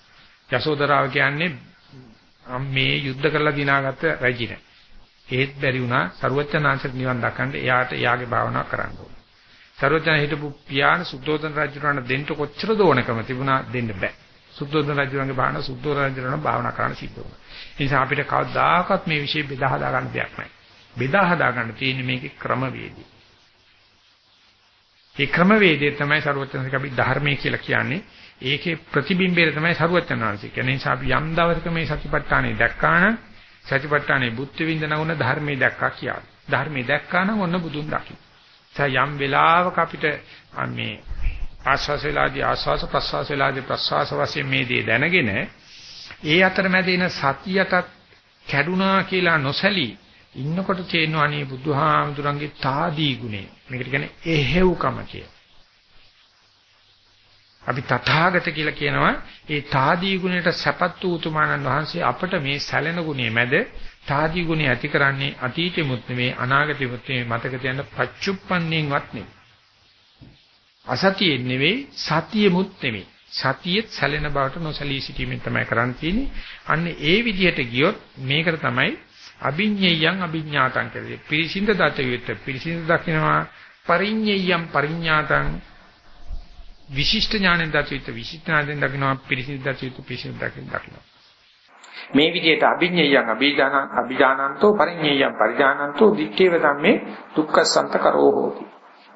යසෝදරාව කියන්නේ මේ යුද්ධ කරලා දිනාගත්ත රජින. ඒත් බැරි වුණා සරුවච්චනාංශට නිවන් දක්වන්න එයාට එයාගේ භාවනාව කරන්න ඕන. සරුවච්චන හිටපු පියාණ සුද්ධෝදන රජුණට දෙන්න කොච්චර දෝණකම තිබුණා දෙන්න බෑ. සුද්ධෝදන රජුණගේ භාවනාව සුද්ධෝදන රජුණන භාවනා කරන්න සිද්ධ වුණා. ඒ නිසා අපිට කවදාකවත් මේ વિશે බෙදා හදා ගන්න දෙයක් නැහැ. බෙදා හදා ගන්න තියෙන්නේ මේකේ ක්‍රමවේදය. ඒ ක්‍රමවේදය තමයි සරුවච්චනසික අපි ධර්මයේ කියලා කියන්නේ. ඒකේ ප්‍රතිබිම්බය තමයි සරුවච්චනාංශික. ඒ නිසා අපි යම් දවසක මේ සතිපට්ඨානෙ දැක්කා නම් සතිපට්ඨානේ බුද්ධ විඳන උන ධර්මයේ දැක්කා කියලා. ධර්මයේ දැක්කා නම් ඔන්න බුදුන් දකි. යම් වෙලාවක අපිට මේ ආස්වාස වේලාදී ආස්වාස ප්‍රස්වාස වේලාදී ප්‍රස්වාස වශයෙන් මේ දේ දැනගෙන ඒ අතරමැද ඉන සතියටත් කැඩුනා කියලා නොසැලී ඉන්නකොට තේනවා නේ බුදුහාමුදුරන්ගේ තාදී ගුණය. මේකට කියන්නේ එහෙව්කම කියලා. අපි තථාගත කියලා කියනවා ඒ තාදී ගුණයට සැපත් වූ උතුමාණන් වහන්සේ අපට මේ සැලෙන ගුණය මැද තාදී ගුණය ඇති කරන්නේ අතීතෙමුත් නෙමේ අනාගතෙමුත් නෙමේ මතක තියන්න පච්චුප්පන්නේවත් නෙමේ. අසතියෙන් නෙවෙයි සතියෙමුත් නෙමේ. සතියෙත් සැලෙන බවට නොසලී සිටීමෙන් තමයි කරන්න තියෙන්නේ. අන්න ඒ විදිහට ගියොත් මේකට තමයි අභිඤ්ඤයයන් අභිඥාතං කියන්නේ පිරිසිඳ දත යුත්තේ පිරිසිඳ දකින්නවා පරිඤ්ඤයයන් පරිඥාතං විශිෂ්ට ඥාණයෙන් දතිත විශිෂ්ට ඥාණයෙන් දකින්නවා පිරිසිදු දතිත පිරිසිදු දකින්න දකින්නවා මේ විදිහට අභිඤ්ඤයයන් අභිජාන අභිජානන්තෝ පරිඤ්ඤයයන් පරිජානන්තෝ දික්කේව ධම්මේ දුක්ඛසන්ත කරෝ හෝති.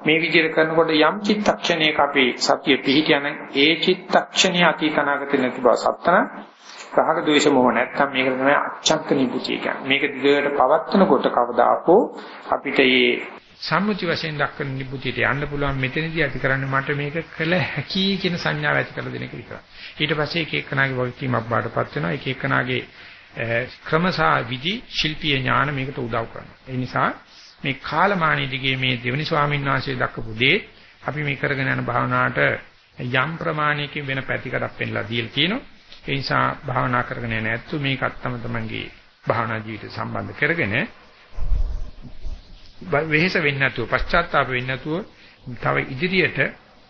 මේ විදිහට කරනකොට යම් චිත්තක්ෂණයක අපි සතිය පිහිටියන ඒ චිත්තක්ෂණය අතීතනාගත නැති බව සත්තන රාග ద్వේෂ මොහ නැත්තම් මේක තමයි අච්ඡන්ත නිබුතිය කියන්නේ. මේක දිගට පවත්නකොට කවදාකෝ අපිට මේ සම්මුති වශයෙන් දක්වන නිබුතියට යන්න පුළුවන් මෙතනදී ඇති කරන්නේ මට මේක කළ හැකි කියන සංඥාව ඇති කරලා දෙන එක විතරයි. ඊට පස්සේ එක එකනාගේ වගකීමක් බාටපත් වෙනවා. එක එකනාගේ ක්‍රමසා විදි ශිල්පීය ඥාන මේකට උදව් කරනවා. ඒ නිසා මේ කාලමානී දිගේ මේ දෙවනි ස්වාමීන් වහන්සේ දක්වපු දේ අපි මේ කරගෙන යන භාවනාවට යම් ප්‍රමාණයකින් වෙන පැතිකඩක් පෙන්ලා දීලා තියෙනවා. ඒ නිසා භාවනා කරගෙන යන ඇත්තු මේකත් තම තමන්ගේ භාවනා ජීවිත සම්බන්ධ කරගෙන වෙහෙස වෙන්නේ නැතුව පශ්චාත්තාප වෙන්නේ නැතුව තව ඉදිරියට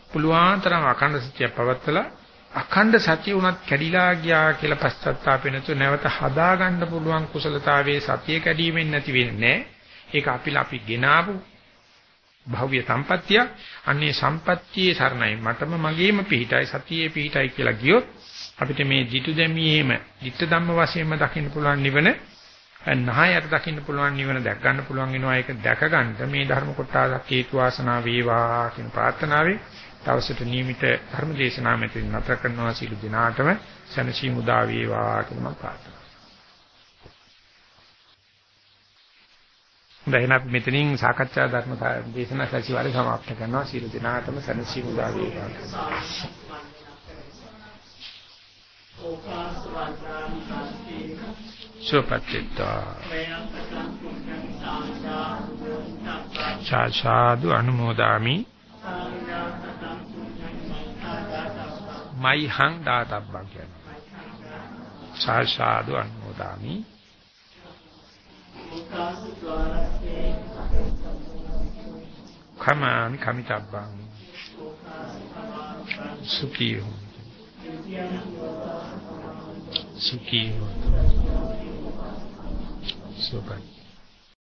පුළුවන් තරම් අඛණ්ඩ සත්‍ය පවත්තලා අඛණ්ඩ සත්‍ය උනත් කැඩිලා ගියා කියලා පශ්චාත්තාප වෙනතු නැවත හදාගන්න පුළුවන් කුසලතාවයේ සතිය කැඩීමෙන් නැති වෙන්නේ ඒක අපිලා අපි ගෙනාවු භව්‍ය සම්පත්තිය අන්නේ සම්පත්තියේ සරණයි. මටම මගේම පිහිටයි සතියේ පිහිටයි කියලා ගියොත් අපිට මේ dittu දැමීම dittu ධම්ම වශයෙන්ම දකින්න පුළුවන් නිවන නහයට දකින්න පුළුවන් නිවන දැක් ගන්න පුළුවන් වෙනවා. ඒක දැක ගන්න මේ ධර්ම කොටසක් හේතු වාසනා වේවා කියන ප්‍රාර්ථනාවෙන් දවසට නියමිත ධර්ම දේශනා මෙතන නතර කරනවා. සීල දිනාටම සනසි මුදා වේවා කියලා මම ප්‍රාර්ථනා දැන් අපි මෙතනින් සාකච්ඡා ධර්ම දේශනා සතිವಾರේ සමාප්ත කරනවා. සීල දිනාටම සනසි මුදා වේවා. සුවපත්ත්වා සාසාදු අනුමෝදාමි මයිහං දාතබ්බං කියනවා. සාසාදු අනුමෝදාමි. කමාමි කමිතබ්බං සුඛී සුඛී සුඛී